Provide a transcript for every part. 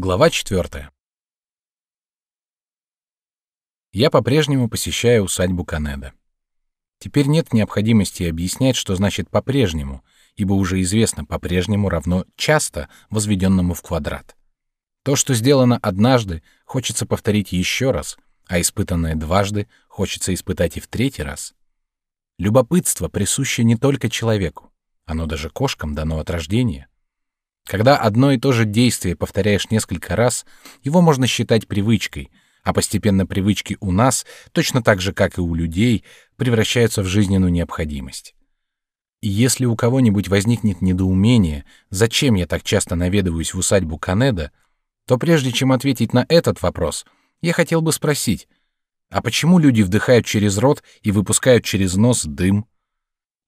Глава четвертая. Я по-прежнему посещаю усадьбу Канеда. Теперь нет необходимости объяснять, что значит по-прежнему, ибо уже известно по-прежнему равно часто возведенному в квадрат. То, что сделано однажды, хочется повторить еще раз, а испытанное дважды хочется испытать и в третий раз. Любопытство присуще не только человеку, оно даже кошкам дано от рождения. Когда одно и то же действие повторяешь несколько раз, его можно считать привычкой, а постепенно привычки у нас, точно так же, как и у людей, превращаются в жизненную необходимость. И если у кого-нибудь возникнет недоумение, зачем я так часто наведываюсь в усадьбу Канеда, то прежде чем ответить на этот вопрос, я хотел бы спросить, а почему люди вдыхают через рот и выпускают через нос дым?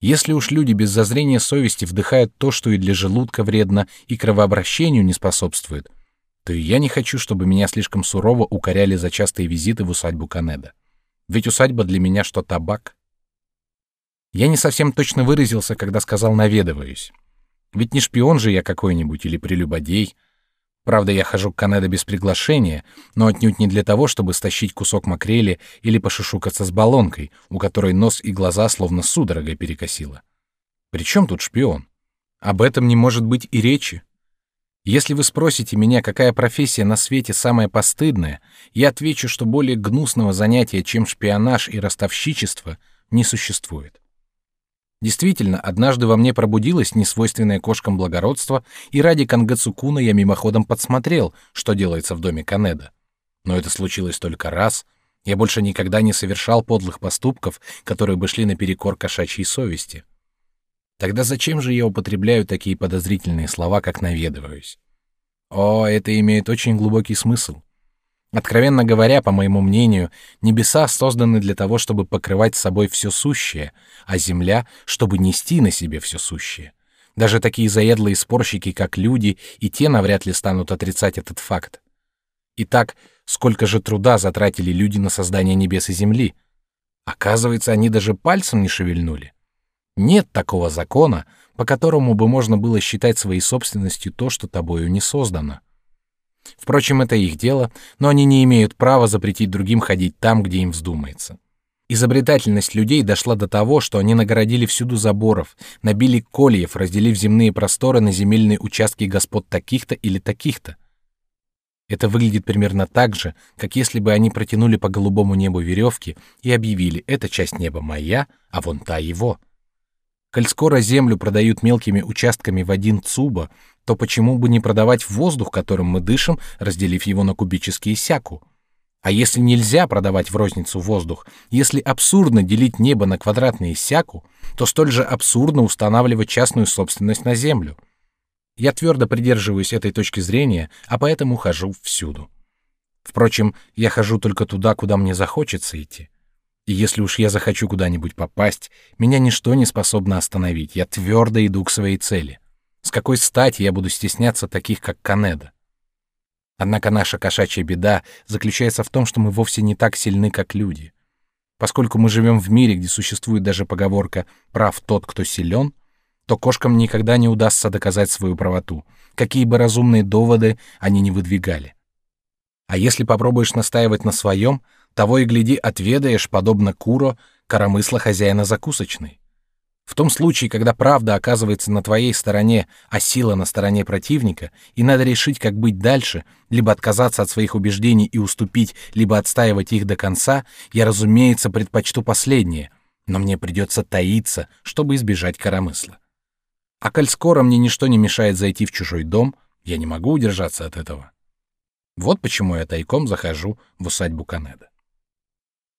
Если уж люди без зазрения совести вдыхают то, что и для желудка вредно, и кровообращению не способствует, то и я не хочу, чтобы меня слишком сурово укоряли за частые визиты в усадьбу Канеда. Ведь усадьба для меня что табак. Я не совсем точно выразился, когда сказал «наведываюсь». Ведь не шпион же я какой-нибудь или прелюбодей — Правда, я хожу к Канеда без приглашения, но отнюдь не для того, чтобы стащить кусок макрели или пошушукаться с баллонкой, у которой нос и глаза словно судорогой перекосило. Причем тут шпион? Об этом не может быть и речи. Если вы спросите меня, какая профессия на свете самая постыдная, я отвечу, что более гнусного занятия, чем шпионаж и ростовщичество, не существует. Действительно, однажды во мне пробудилось несвойственное кошкам благородство, и ради Кангацукуна я мимоходом подсмотрел, что делается в доме Канеда. Но это случилось только раз. Я больше никогда не совершал подлых поступков, которые бы шли наперекор кошачьей совести. Тогда зачем же я употребляю такие подозрительные слова, как наведываюсь? О, это имеет очень глубокий смысл. Откровенно говоря, по моему мнению, небеса созданы для того, чтобы покрывать собой все сущее, а земля, чтобы нести на себе все сущее. Даже такие заедлые спорщики, как люди, и те навряд ли станут отрицать этот факт. Итак, сколько же труда затратили люди на создание небес и земли? Оказывается, они даже пальцем не шевельнули. Нет такого закона, по которому бы можно было считать своей собственностью то, что тобою не создано. Впрочем, это их дело, но они не имеют права запретить другим ходить там, где им вздумается. Изобретательность людей дошла до того, что они нагородили всюду заборов, набили кольев, разделив земные просторы на земельные участки господ таких-то или таких-то. Это выглядит примерно так же, как если бы они протянули по голубому небу веревки и объявили: "Эта часть неба моя, а вон та его". Коль скоро землю продают мелкими участками в один цуба, то почему бы не продавать воздух, которым мы дышим, разделив его на кубические сяку? А если нельзя продавать в розницу воздух, если абсурдно делить небо на квадратные сяку, то столь же абсурдно устанавливать частную собственность на землю. Я твердо придерживаюсь этой точки зрения, а поэтому хожу всюду. Впрочем, я хожу только туда, куда мне захочется идти. И если уж я захочу куда-нибудь попасть, меня ничто не способно остановить. Я твердо иду к своей цели. С какой стати я буду стесняться таких, как Канеда? Однако наша кошачья беда заключается в том, что мы вовсе не так сильны, как люди. Поскольку мы живем в мире, где существует даже поговорка «прав тот, кто силен», то кошкам никогда не удастся доказать свою правоту, какие бы разумные доводы они не выдвигали. А если попробуешь настаивать на своем, того и гляди отведаешь, подобно Куро, коромысла хозяина закусочной. В том случае, когда правда оказывается на твоей стороне, а сила на стороне противника, и надо решить, как быть дальше, либо отказаться от своих убеждений и уступить, либо отстаивать их до конца, я, разумеется, предпочту последнее, но мне придется таиться, чтобы избежать коромысла. А коль скоро мне ничто не мешает зайти в чужой дом, я не могу удержаться от этого. Вот почему я тайком захожу в усадьбу Канеда.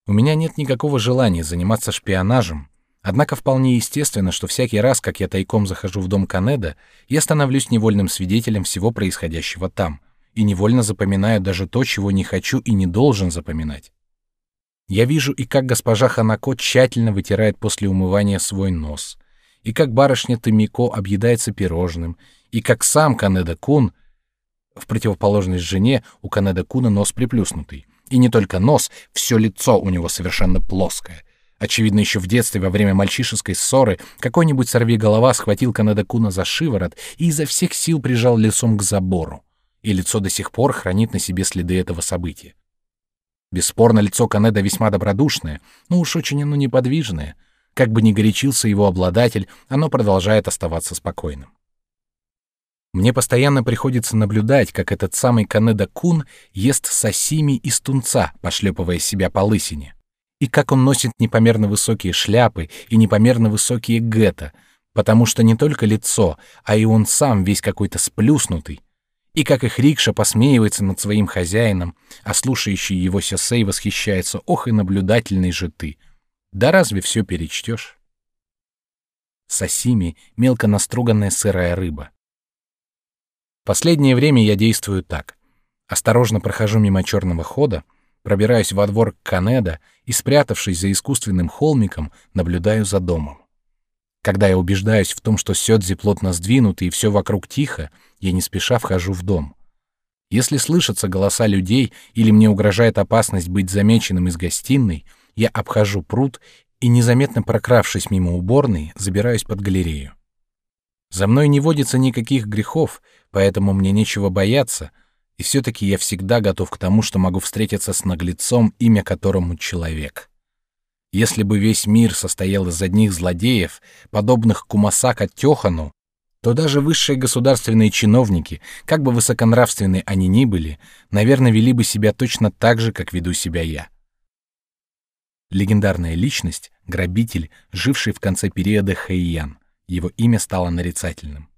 У меня нет никакого желания заниматься шпионажем, Однако вполне естественно, что всякий раз, как я тайком захожу в дом Канеда, я становлюсь невольным свидетелем всего происходящего там и невольно запоминаю даже то, чего не хочу и не должен запоминать. Я вижу и как госпожа Ханако тщательно вытирает после умывания свой нос, и как барышня Томико объедается пирожным, и как сам Канеда Кун, в противоположность жене, у Канеда Куна нос приплюснутый, и не только нос, все лицо у него совершенно плоское — Очевидно, еще в детстве, во время мальчишеской ссоры, какой-нибудь сорвиголова схватил Канадакуна за шиворот и изо всех сил прижал лицом к забору. и лицо до сих пор хранит на себе следы этого события. Бесспорно, лицо Канеда весьма добродушное, но уж очень оно неподвижное. Как бы ни горячился его обладатель, оно продолжает оставаться спокойным. Мне постоянно приходится наблюдать, как этот самый Канеда Кун ест сосими из тунца, пошлепывая себя по лысине, и как он носит непомерно высокие шляпы и непомерно высокие гетто, потому что не только лицо, а и он сам весь какой-то сплюснутый, и как их рикша посмеивается над своим хозяином, а слушающий его сёсей восхищается, ох и наблюдательный же ты. Да разве все перечтешь? Сосими — мелко наструганная сырая рыба. Последнее время я действую так. Осторожно прохожу мимо черного хода, пробираюсь во двор Канеда и, спрятавшись за искусственным холмиком, наблюдаю за домом. Когда я убеждаюсь в том, что сёдзи плотно сдвинуты и все вокруг тихо, я не спеша вхожу в дом. Если слышатся голоса людей или мне угрожает опасность быть замеченным из гостиной, я обхожу пруд и, незаметно прокравшись мимо уборной, забираюсь под галерею. За мной не водится никаких грехов, поэтому мне нечего бояться, и все-таки я всегда готов к тому, что могу встретиться с наглецом, имя которому человек. Если бы весь мир состоял из одних злодеев, подобных Кумасака Тёхану, то даже высшие государственные чиновники, как бы высоконравственны они ни были, наверное, вели бы себя точно так же, как веду себя я. Легендарная личность, грабитель, живший в конце периода Хэйян. Его имя стало нарицательным.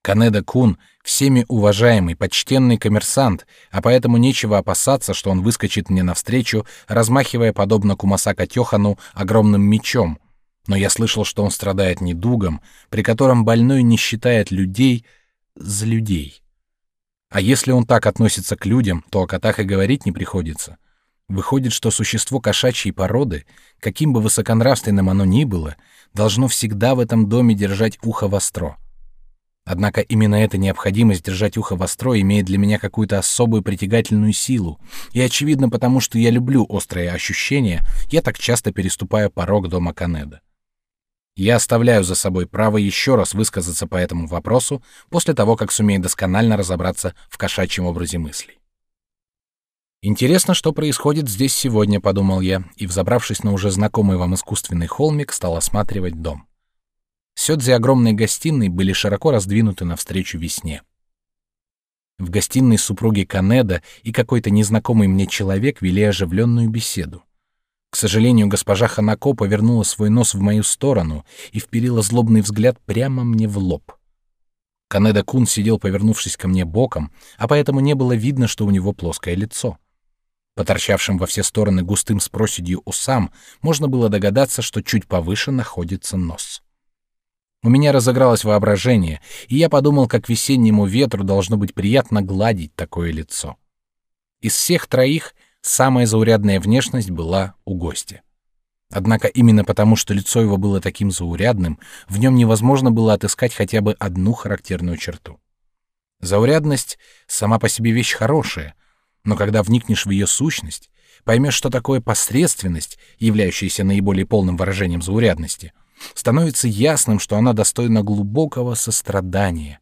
Канеда Кун всеми уважаемый, почтенный коммерсант, а поэтому нечего опасаться, что он выскочит мне навстречу, размахивая подобно Кумасака Тёхану огромным мечом. Но я слышал, что он страдает недугом, при котором больной не считает людей за людей. А если он так относится к людям, то о котах и говорить не приходится. Выходит, что существо кошачьей породы, каким бы высоконравственным оно ни было, должно всегда в этом доме держать ухо востро. Однако именно эта необходимость держать ухо востро имеет для меня какую-то особую притягательную силу, и очевидно потому, что я люблю острые ощущения, я так часто переступаю порог дома Канеда. Я оставляю за собой право еще раз высказаться по этому вопросу после того, как сумею досконально разобраться в кошачьем образе мыслей. Интересно, что происходит здесь сегодня, подумал я, и, взобравшись на уже знакомый вам искусственный холмик, стал осматривать дом. Сёдзи огромной гостиной были широко раздвинуты навстречу весне. В гостиной супруги Канеда и какой-то незнакомый мне человек вели оживленную беседу. К сожалению, госпожа Ханако повернула свой нос в мою сторону и вперила злобный взгляд прямо мне в лоб. Канеда Кун сидел, повернувшись ко мне боком, а поэтому не было видно, что у него плоское лицо. По торчавшим во все стороны густым с проседью усам можно было догадаться, что чуть повыше находится нос. У меня разыгралось воображение, и я подумал, как весеннему ветру должно быть приятно гладить такое лицо. Из всех троих самая заурядная внешность была у гостя. Однако именно потому, что лицо его было таким заурядным, в нем невозможно было отыскать хотя бы одну характерную черту. Заурядность сама по себе вещь хорошая, но когда вникнешь в ее сущность, поймешь, что такое посредственность, являющаяся наиболее полным выражением заурядности, становится ясным, что она достойна глубокого сострадания.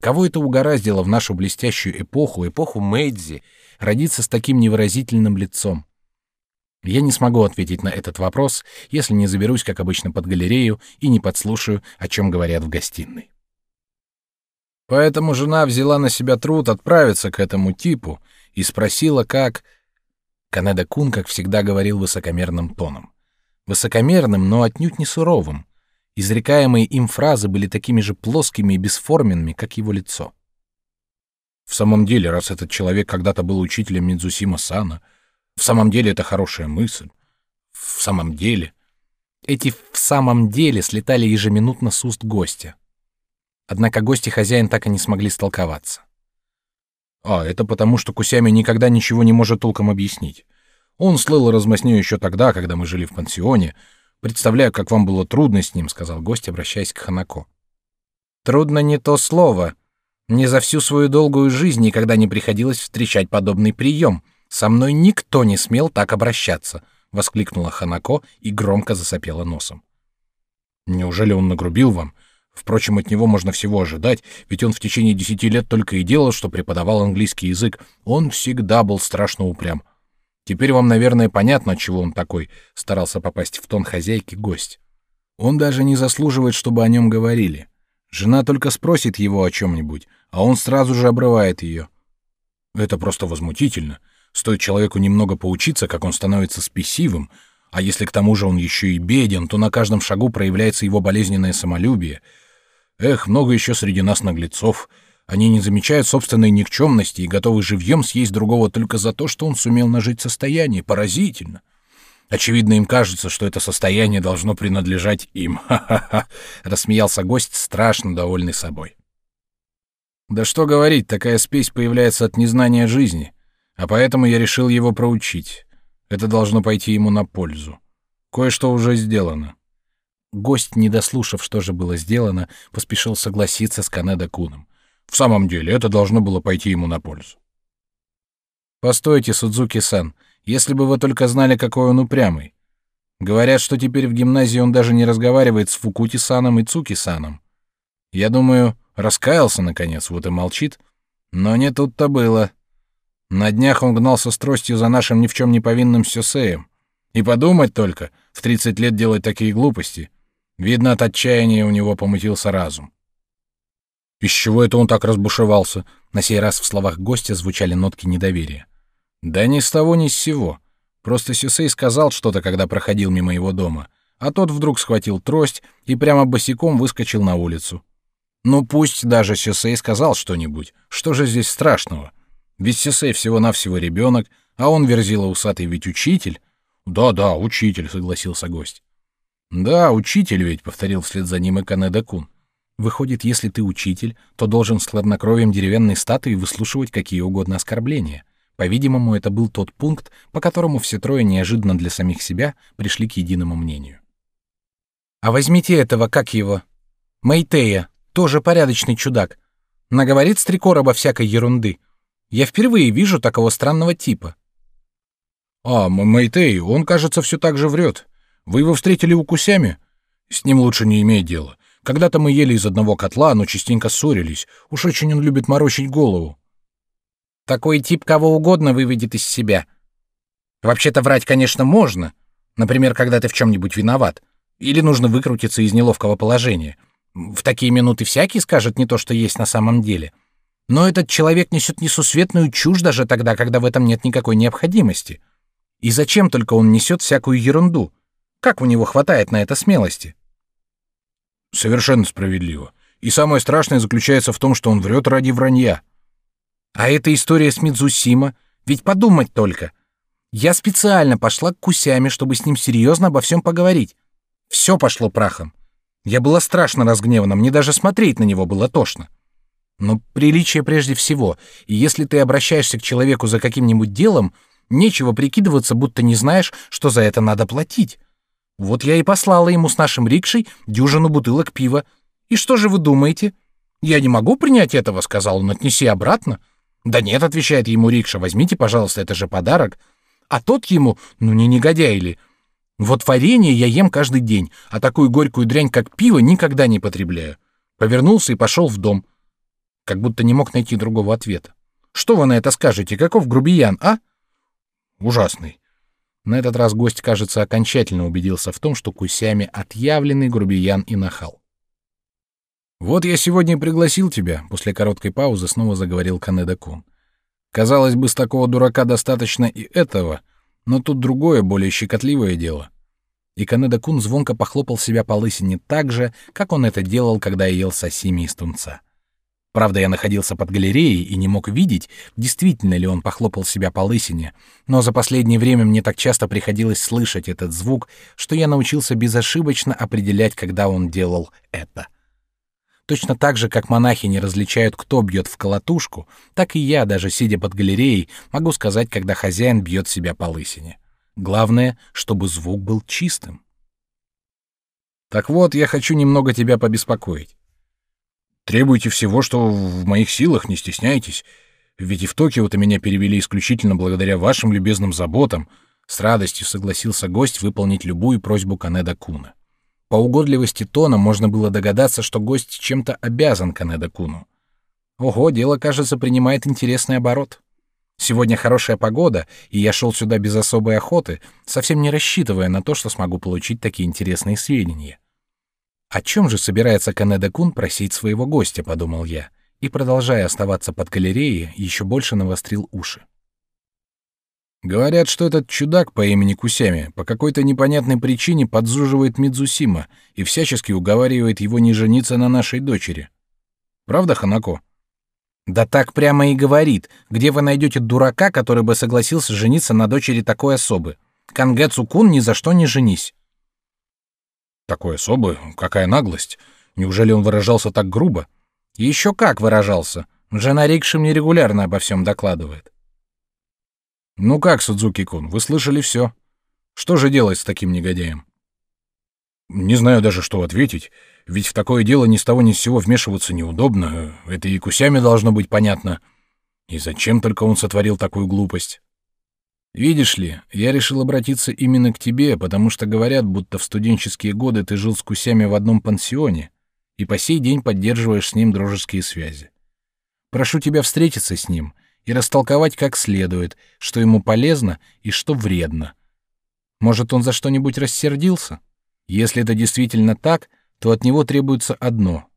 Кого это угораздило в нашу блестящую эпоху, эпоху Мэйдзи, родиться с таким невыразительным лицом? Я не смогу ответить на этот вопрос, если не заберусь, как обычно, под галерею и не подслушаю, о чем говорят в гостиной. Поэтому жена взяла на себя труд отправиться к этому типу и спросила, как... Канеда Кун, как всегда, говорил высокомерным тоном. Высокомерным, но отнюдь не суровым. Изрекаемые им фразы были такими же плоскими и бесформенными, как его лицо. В самом деле, раз этот человек когда-то был учителем Мидзусима Сана, в самом деле это хорошая мысль. В самом деле... Эти «в самом деле» слетали ежеминутно с уст гостя. Однако гости хозяин так и не смогли столковаться. А, это потому, что Кусями никогда ничего не может толком объяснить. Он слыл размазнёй еще тогда, когда мы жили в пансионе. Представляю, как вам было трудно с ним, сказал гость, обращаясь к Ханако. Трудно не то слово. Мне за всю свою долгую жизнь никогда не приходилось встречать подобный прием. Со мной никто не смел так обращаться, воскликнула Ханако и громко засопела носом. Неужели он нагрубил вам? Впрочем, от него можно всего ожидать, ведь он в течение десяти лет только и делал, что преподавал английский язык. Он всегда был страшно упрям. Теперь вам, наверное, понятно, чего он такой, старался попасть в тон хозяйки гость. Он даже не заслуживает, чтобы о нем говорили. Жена только спросит его о чем-нибудь, а он сразу же обрывает ее. Это просто возмутительно. Стоит человеку немного поучиться, как он становится спесивым, а если к тому же он еще и беден, то на каждом шагу проявляется его болезненное самолюбие. Эх, много еще среди нас наглецов. Они не замечают собственной никчемности и готовы живьем съесть другого только за то, что он сумел нажить состояние. Поразительно. Очевидно, им кажется, что это состояние должно принадлежать им. Ха-ха-ха, рассмеялся гость, страшно довольный собой. Да что говорить, такая спесь появляется от незнания жизни, а поэтому я решил его проучить. Это должно пойти ему на пользу. Кое-что уже сделано. Гость, не дослушав, что же было сделано, поспешил согласиться с Канеда Куном. В самом деле, это должно было пойти ему на пользу. Постойте, Судзуки-сан, если бы вы только знали, какой он упрямый. Говорят, что теперь в гимназии он даже не разговаривает с Фукути-саном и Цуки-саном. Я думаю, раскаялся наконец, вот и молчит. Но не тут-то было. На днях он гнался с тростью за нашим ни в чем не повинным Сюсеем. И подумать только, в 30 лет делать такие глупости. Видно, от отчаяния у него помутился разум. Из чего это он так разбушевался? На сей раз в словах гостя звучали нотки недоверия. Да ни с того, ни с сего. Просто Сюсей сказал что-то, когда проходил мимо его дома, а тот вдруг схватил трость и прямо босиком выскочил на улицу. Ну пусть даже Сюсей сказал что-нибудь. Что же здесь страшного? Ведь Сесей всего-навсего ребенок, а он, верзила усатый, ведь учитель. Да-да, учитель, согласился гость. Да, учитель ведь, повторил вслед за ним и Канеда-кун. Выходит, если ты учитель, то должен с хладнокровием деревянной статуи выслушивать какие угодно оскорбления. По-видимому, это был тот пункт, по которому все трое неожиданно для самих себя пришли к единому мнению. А возьмите этого, как его? Мэйтея, тоже порядочный чудак. Наговорит с три короба всякой ерунды. Я впервые вижу такого странного типа. А, Мэйтей, он, кажется, все так же врет. Вы его встретили у Кусями? С ним лучше не иметь дела. Когда-то мы ели из одного котла, но частенько ссорились. Уж очень он любит морочить голову. Такой тип кого угодно выведет из себя. Вообще-то врать, конечно, можно. Например, когда ты в чем-нибудь виноват. Или нужно выкрутиться из неловкого положения. В такие минуты всякий скажет не то, что есть на самом деле. Но этот человек несет несусветную чушь даже тогда, когда в этом нет никакой необходимости. И зачем только он несет всякую ерунду? Как у него хватает на это смелости? Совершенно справедливо. И самое страшное заключается в том, что он врет ради вранья. А эта история с Мидзусима, ведь подумать только. Я специально пошла к Кусяме, чтобы с ним серьезно обо всем поговорить. Все пошло прахом. Я была страшно разгневана, мне даже смотреть на него было тошно. Но приличие прежде всего, и если ты обращаешься к человеку за каким-нибудь делом, нечего прикидываться, будто не знаешь, что за это надо платить. Вот я и послала ему с нашим рикшей дюжину бутылок пива. И что же вы думаете? Я не могу принять этого, сказал он, отнеси обратно. Да нет, отвечает ему рикша, возьмите, пожалуйста, это же подарок. А тот ему, ну не негодяй ли, вот варенье я ем каждый день, а такую горькую дрянь, как пиво, никогда не потребляю. Повернулся и пошел в дом как будто не мог найти другого ответа. Что вы на это скажете? Каков грубиян, а? Ужасный. На этот раз гость, кажется, окончательно убедился в том, что Кусями отъявленный грубиян и нахал. Вот я сегодня пригласил тебя, после короткой паузы снова заговорил Канеда-кун. Казалось бы, с такого дурака достаточно и этого, но тут другое, более щекотливое дело. И Канеда-кун звонко похлопал себя по лысине так же, как он это делал, когда ел сосими из тунца. Правда, я находился под галереей и не мог видеть, действительно ли он похлопал себя по лысине, но за последнее время мне так часто приходилось слышать этот звук, что я научился безошибочно определять, когда он делал это. Точно так же, как монахи не различают, кто бьет в колотушку, так и я, даже сидя под галереей, могу сказать, когда хозяин бьет себя по лысине. Главное, чтобы звук был чистым. Так вот, я хочу немного тебя побеспокоить. Требуйте всего, что в моих силах, не стесняйтесь. Ведь и в Токио-то меня перевели исключительно благодаря вашим любезным заботам. С радостью согласился гость выполнить любую просьбу Канеда Куна. По угодливости тона можно было догадаться, что гость чем-то обязан Канеда-куну. Ого, дело, кажется, принимает интересный оборот. Сегодня хорошая погода, и я шел сюда без особой охоты, совсем не рассчитывая на то, что смогу получить такие интересные сведения. О чем же собирается Канеда-кун просить своего гостя, подумал я, и, продолжая оставаться под галереей, еще больше навострил уши. Говорят, что этот чудак по имени Кусями по какой-то непонятной причине подзуживает Мидзусима и всячески уговаривает его не жениться на нашей дочери. Правда, Ханако? Да так прямо и говорит. Где вы найдете дурака, который бы согласился жениться на дочери такой особы? Кангэ Цукун ни за что не женись. Такой особы? Какая наглость! Неужели он выражался так грубо? Еще как выражался. Жена Рикши мне регулярно обо всем докладывает. Ну как, Судзуки-кун, вы слышали все? Что же делать с таким негодяем? Не знаю даже, что ответить. Ведь в такое дело ни с того ни с сего вмешиваться неудобно. Это и Кусями должно быть понятно. И зачем только он сотворил такую глупость? Видишь ли, я решил обратиться именно к тебе, потому что говорят, будто в студенческие годы ты жил с Кусями в одном пансионе и по сей день поддерживаешь с ним дружеские связи. Прошу тебя встретиться с ним и растолковать как следует, что ему полезно и что вредно. Может, он за что-нибудь рассердился? Если это действительно так, то от него требуется одно —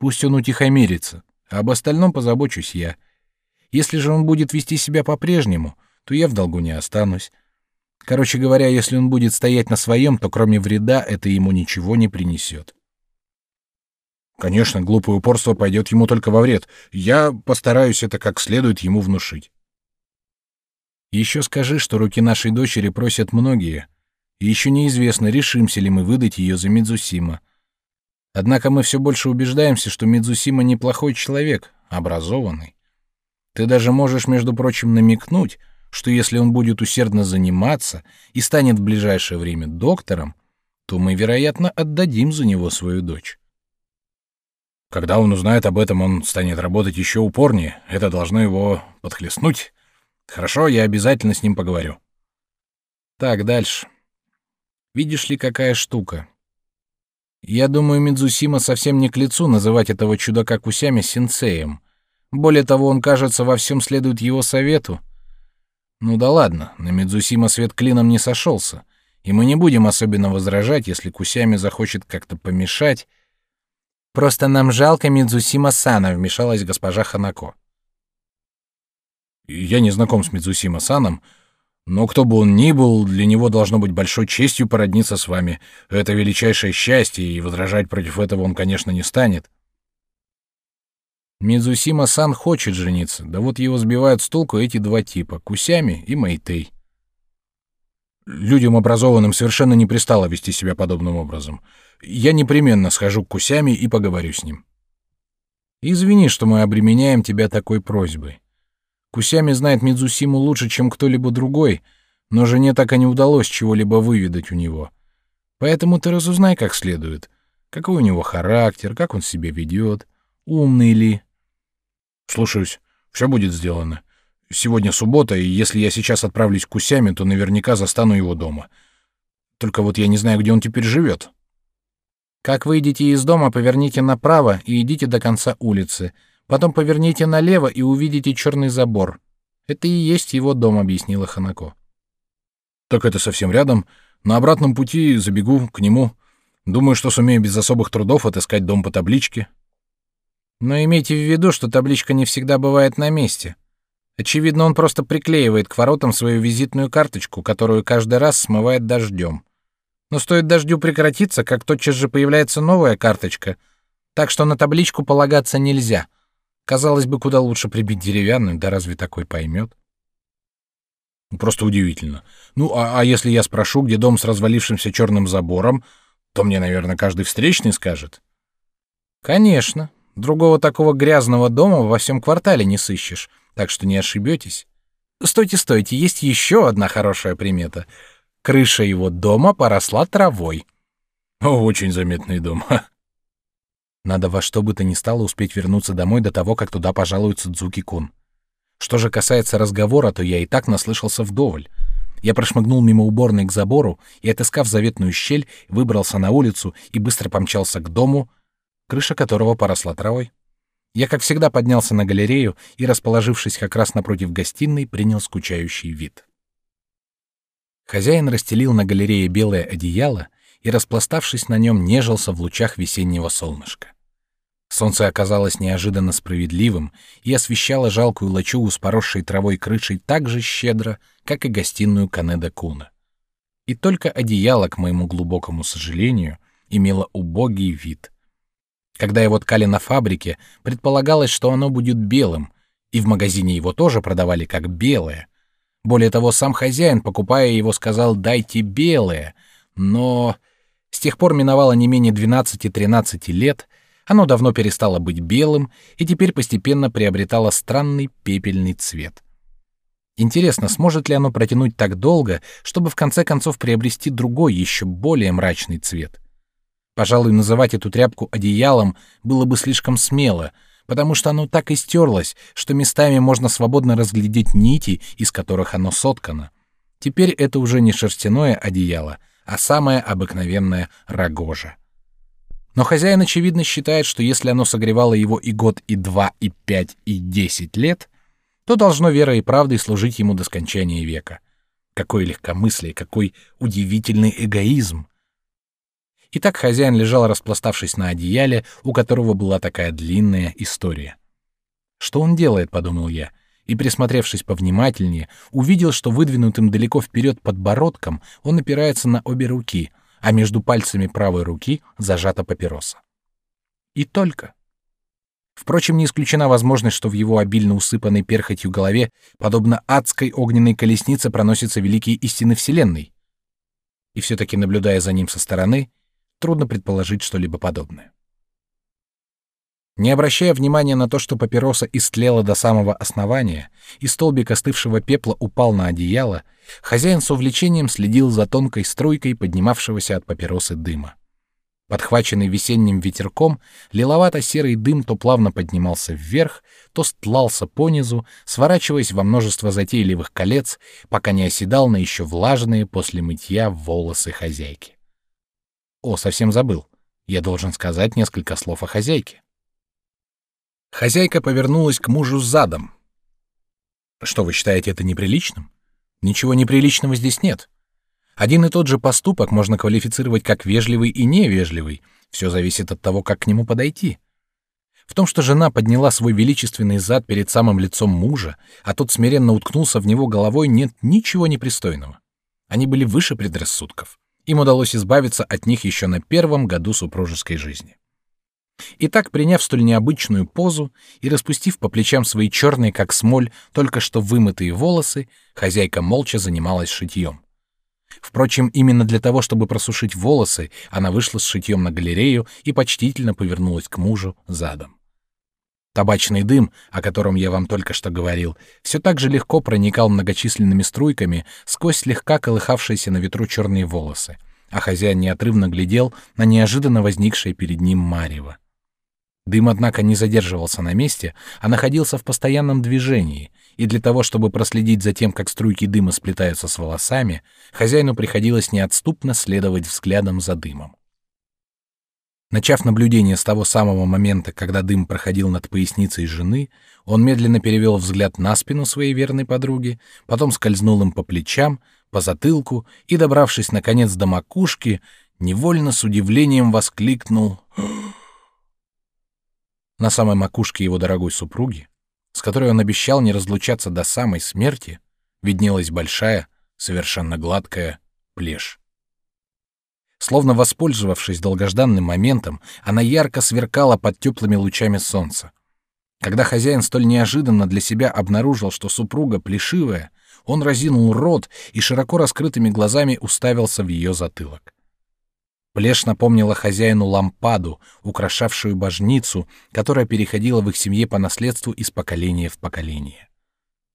пусть он утихомирится, а об остальном позабочусь я. Если же он будет вести себя по-прежнему, то я в долгу не останусь. Короче говоря, если он будет стоять на своем, то кроме вреда это ему ничего не принесет. Конечно, глупое упорство пойдет ему только во вред. Я постараюсь это как следует ему внушить. Еще скажи, что руки нашей дочери просят многие, и еще неизвестно, решимся ли мы выдать ее за Мидзусима. Однако мы все больше убеждаемся, что Мидзусима неплохой человек, образованный. Ты даже можешь, между прочим, намекнуть, что если он будет усердно заниматься и станет в ближайшее время доктором, то мы, вероятно, отдадим за него свою дочь. Когда он узнает об этом, он станет работать еще упорнее. Это должно его подхлестнуть. Хорошо, я обязательно с ним поговорю. Так, дальше. Видишь ли, какая штука. Я думаю, Мидзусима совсем не к лицу называть этого чудака Кусями сенсеем. Более того, он, кажется, во всем следует его совету. Ну да ладно, на Мидзусима свет клином не сошелся, и мы не будем особенно возражать, если Кусями захочет как-то помешать. Просто нам жалко Мидзусима Сана, вмешалась госпожа Ханако. Я не знаком с Мидзусима Саном, но кто бы он ни был, для него должно быть большой честью породниться с вами. Это величайшее счастье, и возражать против этого он, конечно, не станет. Мидзусима-сан хочет жениться, да вот его сбивают с толку эти два типа — Кусями и Мэйтей. Людям образованным совершенно не пристало вести себя подобным образом. Я непременно схожу к Кусями и поговорю с ним. Извини, что мы обременяем тебя такой просьбой. Кусями знает Мидзусиму лучше, чем кто-либо другой, но жене так и не удалось чего-либо выведать у него. Поэтому ты разузнай как следует, какой у него характер, как он себя ведет, умный ли. Слушаюсь, все будет сделано. Сегодня суббота, и если я сейчас отправлюсь к Кусями, то наверняка застану его дома. Только вот я не знаю, где он теперь живет. Как выйдете из дома, поверните направо и идите до конца улицы — Потом поверните налево и увидите черный забор. Это и есть его дом, объяснила Ханако. Так это совсем рядом. На обратном пути забегу к нему. Думаю, что сумею без особых трудов отыскать дом по табличке. Но имейте в виду, что табличка не всегда бывает на месте. Очевидно, он просто приклеивает к воротам свою визитную карточку, которую каждый раз смывает дождем. Но стоит дождю прекратиться, как тотчас же появляется новая карточка, так что на табличку полагаться нельзя — Казалось бы, куда лучше прибить деревянную, да разве такой поймет? Просто удивительно. Ну, а, а если я спрошу, где дом с развалившимся черным забором, то мне, наверное, каждый встречный скажет. Конечно. Другого такого грязного дома во всем квартале не сыщешь, так что не ошибетесь. Стойте, стойте, есть еще одна хорошая примета. Крыша его дома поросла травой. Очень заметный дом. Надо во что бы то ни стало успеть вернуться домой до того, как туда пожалуется Дзуки-кун. Что же касается разговора, то я и так наслышался вдоволь. Я прошмыгнул мимо уборной к забору и, отыскав заветную щель, выбрался на улицу и быстро помчался к дому, крыша которого поросла травой. Я, как всегда, поднялся на галерею и, расположившись как раз напротив гостиной, принял скучающий вид. Хозяин расстелил на галерее белое одеяло и, распластавшись на нем, нежился в лучах весеннего солнышка. Солнце оказалось неожиданно справедливым и освещало жалкую лачугу с поросшей травой крышей так же щедро, как и гостиную Канеда Куна. И только одеяло, к моему глубокому сожалению, имело убогий вид. Когда его ткали на фабрике, предполагалось, что оно будет белым, и в магазине его тоже продавали как белое. Более того, сам хозяин, покупая его, сказал «дайте белое», но с тех пор миновало не менее 12-13 лет, оно давно перестало быть белым и теперь постепенно приобретало странный пепельный цвет. Интересно, сможет ли оно протянуть так долго, чтобы в конце концов приобрести другой, еще более мрачный цвет? Пожалуй, называть эту тряпку одеялом было бы слишком смело, потому что оно так истерлось, что местами можно свободно разглядеть нити, из которых оно соткано. Теперь это уже не шерстяное одеяло, а самое обыкновенное рогожа. Но хозяин, очевидно, считает, что если оно согревало его и год, и два, и пять, и десять лет, то должно верой и правдой служить ему до скончания века. Какое легкомыслие, какой удивительный эгоизм! Итак, хозяин лежал, распластавшись на одеяле, у которого была такая длинная история. «Что он делает?» — подумал я, и, присмотревшись повнимательнее, увидел, что выдвинутым далеко вперед подбородком он опирается на обе руки — а между пальцами правой руки зажата папироса. И только. Впрочем, не исключена возможность, что в его обильно усыпанной перхотью голове, подобно адской огненной колеснице, проносятся великие истины Вселенной. И все-таки, наблюдая за ним со стороны, трудно предположить что-либо подобное. Не обращая внимания на то, что папироса истлела до самого основания, и столбик остывшего пепла упал на одеяло, хозяин с увлечением следил за тонкой струйкой поднимавшегося от папиросы дыма. Подхваченный весенним ветерком, лиловато-серый дым то плавно поднимался вверх, то стлался понизу, сворачиваясь во множество затейливых колец, пока не оседал на еще влажные после мытья волосы хозяйки. О, совсем забыл. Я должен сказать несколько слов о хозяйке. Хозяйка повернулась к мужу задом. Что вы считаете это неприличным? Ничего неприличного здесь нет. Один и тот же поступок можно квалифицировать как вежливый и невежливый. Все зависит от того, как к нему подойти. В том, что жена подняла свой величественный зад перед самым лицом мужа, а тот смиренно уткнулся в него головой, нет ничего непристойного. Они были выше предрассудков. Им удалось избавиться от них еще на первом году супружеской жизни. Итак, приняв столь необычную позу и распустив по плечам свои черные, как смоль, только что вымытые волосы, хозяйка молча занималась шитьем. Впрочем, именно для того, чтобы просушить волосы, она вышла с шитьем на галерею и почтительно повернулась к мужу задом. Табачный дым, о котором я вам только что говорил, все так же легко проникал многочисленными струйками сквозь слегка колыхавшиеся на ветру черные волосы, а хозяин неотрывно глядел на неожиданно возникшее перед ним марево. Дым, однако, не задерживался на месте, а находился в постоянном движении, и для того, чтобы проследить за тем, как струйки дыма сплетаются с волосами, хозяину приходилось неотступно следовать взглядом за дымом. Начав наблюдение с того самого момента, когда дым проходил над поясницей жены, он медленно перевел взгляд на спину своей верной подруги, потом скользнул им по плечам, по затылку и, добравшись наконец до макушки, невольно с удивлением воскликнул на самой макушке его дорогой супруги, с которой он обещал не разлучаться до самой смерти, виднелась большая, совершенно гладкая плешь. Словно воспользовавшись долгожданным моментом, она ярко сверкала под теплыми лучами солнца. Когда хозяин столь неожиданно для себя обнаружил, что супруга плешивая, он разинул рот и широко раскрытыми глазами уставился в ее затылок. Плешь напомнила хозяину лампаду, украшавшую божницу, которая переходила в их семье по наследству из поколения в поколение.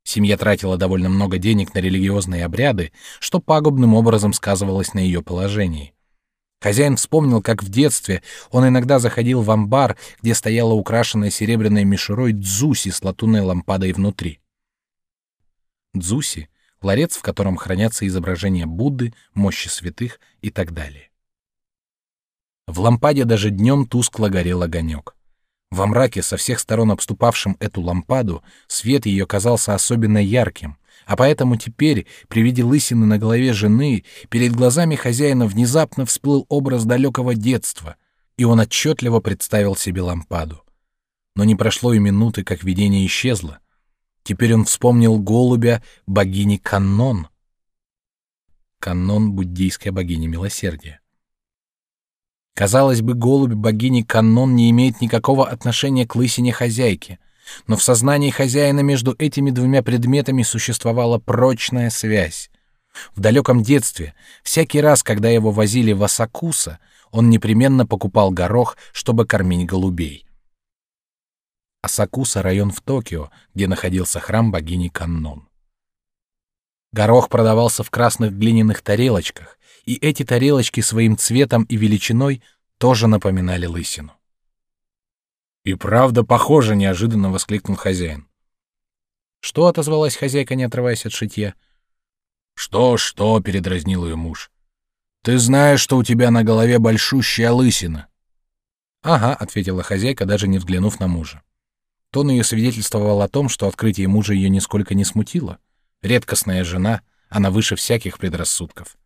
Семья тратила довольно много денег на религиозные обряды, что пагубным образом сказывалось на ее положении. Хозяин вспомнил, как в детстве он иногда заходил в амбар, где стояла украшенная серебряной мишурой дзуси с латунной лампадой внутри. Дзуси ларец, в котором хранятся изображения Будды, мощи святых и так далее. В лампаде даже днем тускло горел огонек. Во мраке, со всех сторон обступавшем эту лампаду, свет ее казался особенно ярким, а поэтому теперь, при виде лысины на голове жены, перед глазами хозяина внезапно всплыл образ далекого детства, и он отчетливо представил себе лампаду. Но не прошло и минуты, как видение исчезло. Теперь он вспомнил голубя богини Каннон. Каннон — буддийская богиня милосердия. Казалось бы, голубь богини Каннон не имеет никакого отношения к лысине хозяйки, но в сознании хозяина между этими двумя предметами существовала прочная связь. В далеком детстве, всякий раз, когда его возили в Асакуса, он непременно покупал горох, чтобы кормить голубей. Асакуса — район в Токио, где находился храм богини Каннон. Горох продавался в красных глиняных тарелочках, и эти тарелочки своим цветом и величиной тоже напоминали лысину. «И правда похоже!» — неожиданно воскликнул хозяин. «Что?» — отозвалась хозяйка, не отрываясь от шитья. «Что, что?» — передразнил ее муж. «Ты знаешь, что у тебя на голове большущая лысина». «Ага», — ответила хозяйка, даже не взглянув на мужа. Тон ее свидетельствовал о том, что открытие мужа ее нисколько не смутило. Редкостная жена, она выше всяких предрассудков.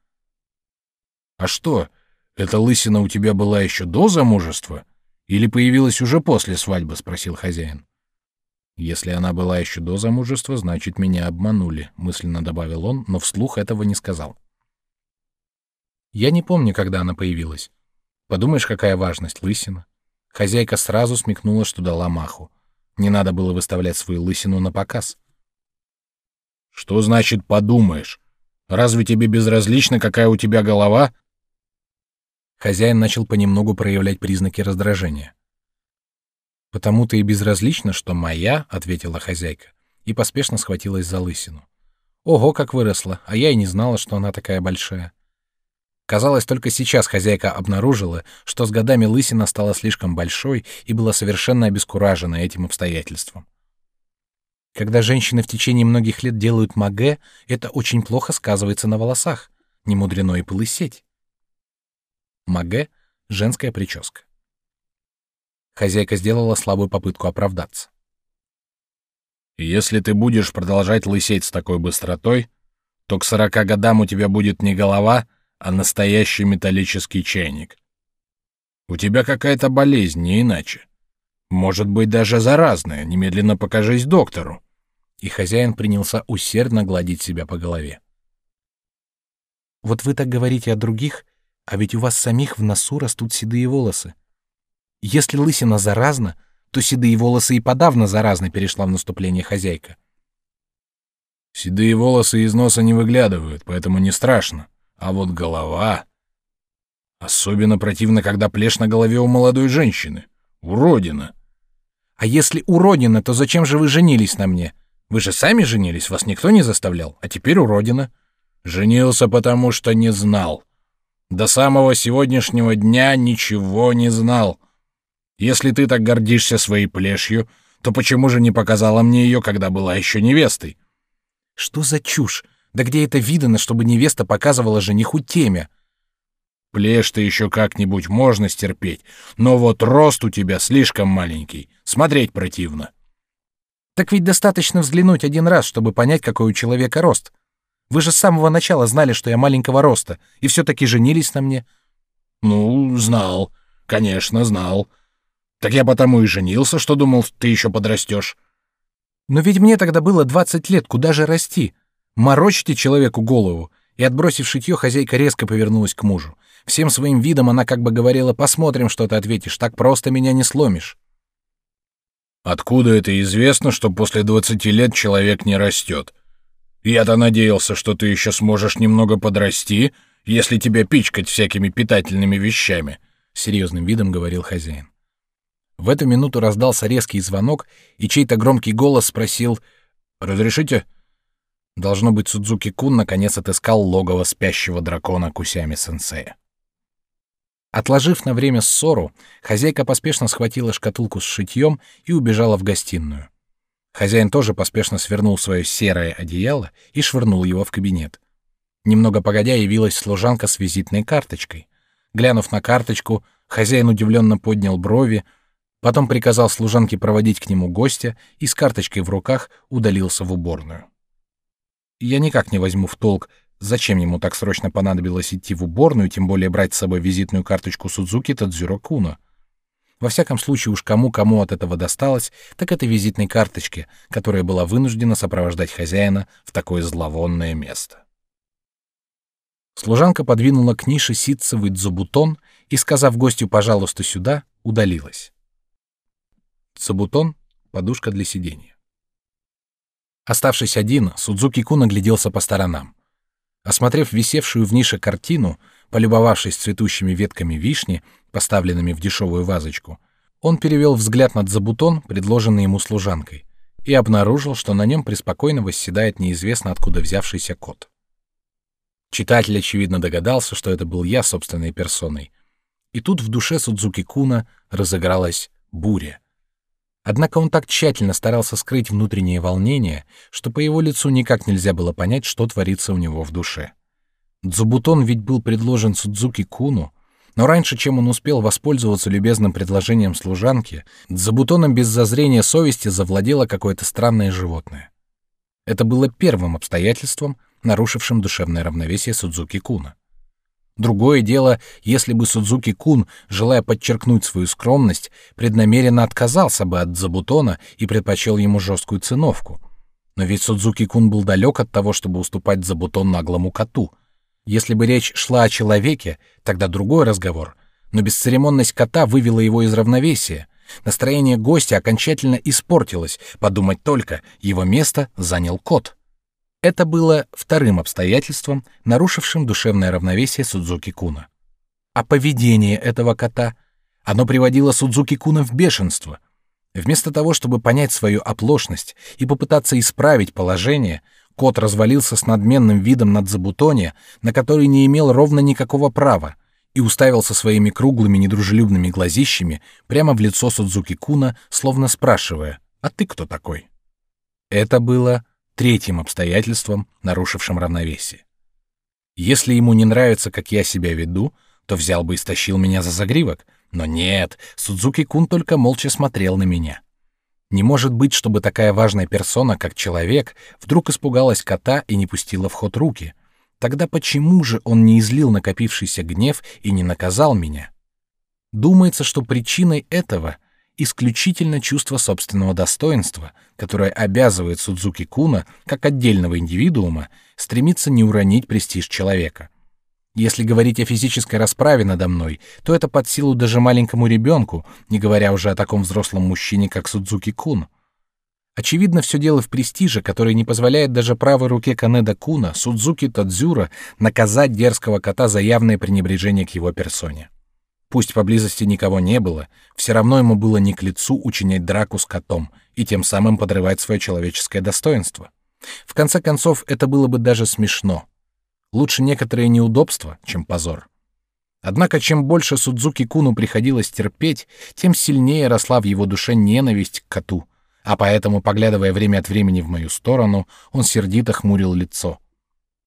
А что, эта лысина у тебя была еще до замужества? Или появилась уже после свадьбы? спросил хозяин. Если она была еще до замужества, значит, меня обманули, мысленно добавил он, но вслух этого не сказал. Я не помню, когда она появилась. Подумаешь, какая важность лысина. Хозяйка сразу смекнула, что дала маху. Не надо было выставлять свою лысину на показ. Что значит подумаешь? Разве тебе безразлично, какая у тебя голова? Хозяин начал понемногу проявлять признаки раздражения. «Потому-то и безразлично, что моя», — ответила хозяйка, и поспешно схватилась за лысину. «Ого, как выросла, а я и не знала, что она такая большая». Казалось, только сейчас хозяйка обнаружила, что с годами лысина стала слишком большой и была совершенно обескуражена этим обстоятельством. Когда женщины в течение многих лет делают маге, это очень плохо сказывается на волосах. Не мудрено и полысеть. Маге — женская прическа. Хозяйка сделала слабую попытку оправдаться. «Если ты будешь продолжать лысеть с такой быстротой, то к сорока годам у тебя будет не голова, а настоящий металлический чайник. У тебя какая-то болезнь, не иначе. Может быть, даже заразная, немедленно покажись доктору». И хозяин принялся усердно гладить себя по голове. «Вот вы так говорите о других, а ведь у вас самих в носу растут седые волосы. Если лысина заразна, то седые волосы и подавно заразны, перешла в наступление хозяйка. Седые волосы из носа не выглядывают, поэтому не страшно. А вот голова... Особенно противно, когда плешь на голове у молодой женщины. Уродина. А если уродина, то зачем же вы женились на мне? Вы же сами женились, вас никто не заставлял, а теперь уродина. Женился, потому что не знал. До самого сегодняшнего дня ничего не знал. Если ты так гордишься своей плешью, то почему же не показала мне ее, когда была еще невестой? Что за чушь? Да где это видано, чтобы невеста показывала жениху темя? Плешь-то еще как-нибудь можно стерпеть, но вот рост у тебя слишком маленький, смотреть противно. Так ведь достаточно взглянуть один раз, чтобы понять, какой у человека рост. Вы же с самого начала знали, что я маленького роста, и все-таки женились на мне. Ну, знал. Конечно, знал. Так я потому и женился, что думал, ты еще подрастешь. Но ведь мне тогда было двадцать лет, куда же расти? Морочите человеку голову. И, отбросив шитье, хозяйка резко повернулась к мужу. Всем своим видом она как бы говорила, посмотрим, что ты ответишь, так просто меня не сломишь. Откуда это известно, что после двадцати лет человек не растет? Я-то надеялся, что ты еще сможешь немного подрасти, если тебя пичкать всякими питательными вещами, серьезным видом говорил хозяин. В эту минуту раздался резкий звонок, и чей-то громкий голос спросил: "Разрешите?" Должно быть, Судзуки Кун наконец отыскал логово спящего дракона Кусями сенсея. Отложив на время ссору, хозяйка поспешно схватила шкатулку с шитьем и убежала в гостиную. Хозяин тоже поспешно свернул свое серое одеяло и швырнул его в кабинет. Немного погодя явилась служанка с визитной карточкой. Глянув на карточку, хозяин удивленно поднял брови, потом приказал служанке проводить к нему гостя и с карточкой в руках удалился в уборную. Я никак не возьму в толк, зачем ему так срочно понадобилось идти в уборную, тем более брать с собой визитную карточку Судзуки Тадзюро Куна. Во всяком случае, уж кому-кому от этого досталось, так это визитной карточке, которая была вынуждена сопровождать хозяина в такое зловонное место. Служанка подвинула к нише ситцевый дзобутон и, сказав гостю «пожалуйста, сюда», удалилась. Дзобутон — подушка для сидения. Оставшись один, Судзуки Кун огляделся по сторонам. Осмотрев висевшую в нише картину, полюбовавшись цветущими ветками вишни, поставленными в дешевую вазочку, он перевел взгляд над забутон, предложенный ему служанкой, и обнаружил, что на нем преспокойно восседает неизвестно откуда взявшийся кот. Читатель, очевидно, догадался, что это был я собственной персоной. И тут в душе Судзуки Куна разыгралась буря. Однако он так тщательно старался скрыть внутреннее волнение, что по его лицу никак нельзя было понять, что творится у него в душе. Дзубутон ведь был предложен Судзуки Куну, но раньше, чем он успел воспользоваться любезным предложением служанки, Дзубутоном без зазрения совести завладело какое-то странное животное. Это было первым обстоятельством, нарушившим душевное равновесие Судзуки Куна. Другое дело, если бы Судзуки Кун, желая подчеркнуть свою скромность, преднамеренно отказался бы от Забутона и предпочел ему жесткую циновку. Но ведь Судзуки Кун был далек от того, чтобы уступать Забутон наглому коту. Если бы речь шла о человеке, тогда другой разговор. Но бесцеремонность кота вывела его из равновесия. Настроение гостя окончательно испортилось. Подумать только, его место занял кот. Это было вторым обстоятельством, нарушившим душевное равновесие Судзуки Куна. А поведение этого кота, оно приводило Судзуки Куна в бешенство. Вместо того, чтобы понять свою оплошность и попытаться исправить положение, кот развалился с надменным видом над Забутоне, на который не имел ровно никакого права, и уставился своими круглыми недружелюбными глазищами прямо в лицо Судзуки Куна, словно спрашивая: "А ты кто такой?" Это было третьим обстоятельством, нарушившим равновесие. Если ему не нравится, как я себя веду, то взял бы и стащил меня за загривок. Но нет, Судзуки-кун только молча смотрел на меня. Не может быть, чтобы такая важная персона, как человек, вдруг испугалась кота и не пустила в ход руки. Тогда почему же он не излил накопившийся гнев и не наказал меня? Думается, что причиной этого — исключительно чувство собственного достоинства, которое обязывает Судзуки Куна, как отдельного индивидуума, стремиться не уронить престиж человека. Если говорить о физической расправе надо мной, то это под силу даже маленькому ребенку, не говоря уже о таком взрослом мужчине, как Судзуки Кун. Очевидно, все дело в престиже, который не позволяет даже правой руке Канеда Куна, Судзуки Тадзюра, наказать дерзкого кота за явное пренебрежение к его персоне. Пусть поблизости никого не было, все равно ему было не к лицу учинять драку с котом и тем самым подрывать свое человеческое достоинство. В конце концов, это было бы даже смешно. Лучше некоторые неудобства, чем позор. Однако, чем больше Судзуки Куну приходилось терпеть, тем сильнее росла в его душе ненависть к коту, а поэтому, поглядывая время от времени в мою сторону, он сердито хмурил лицо.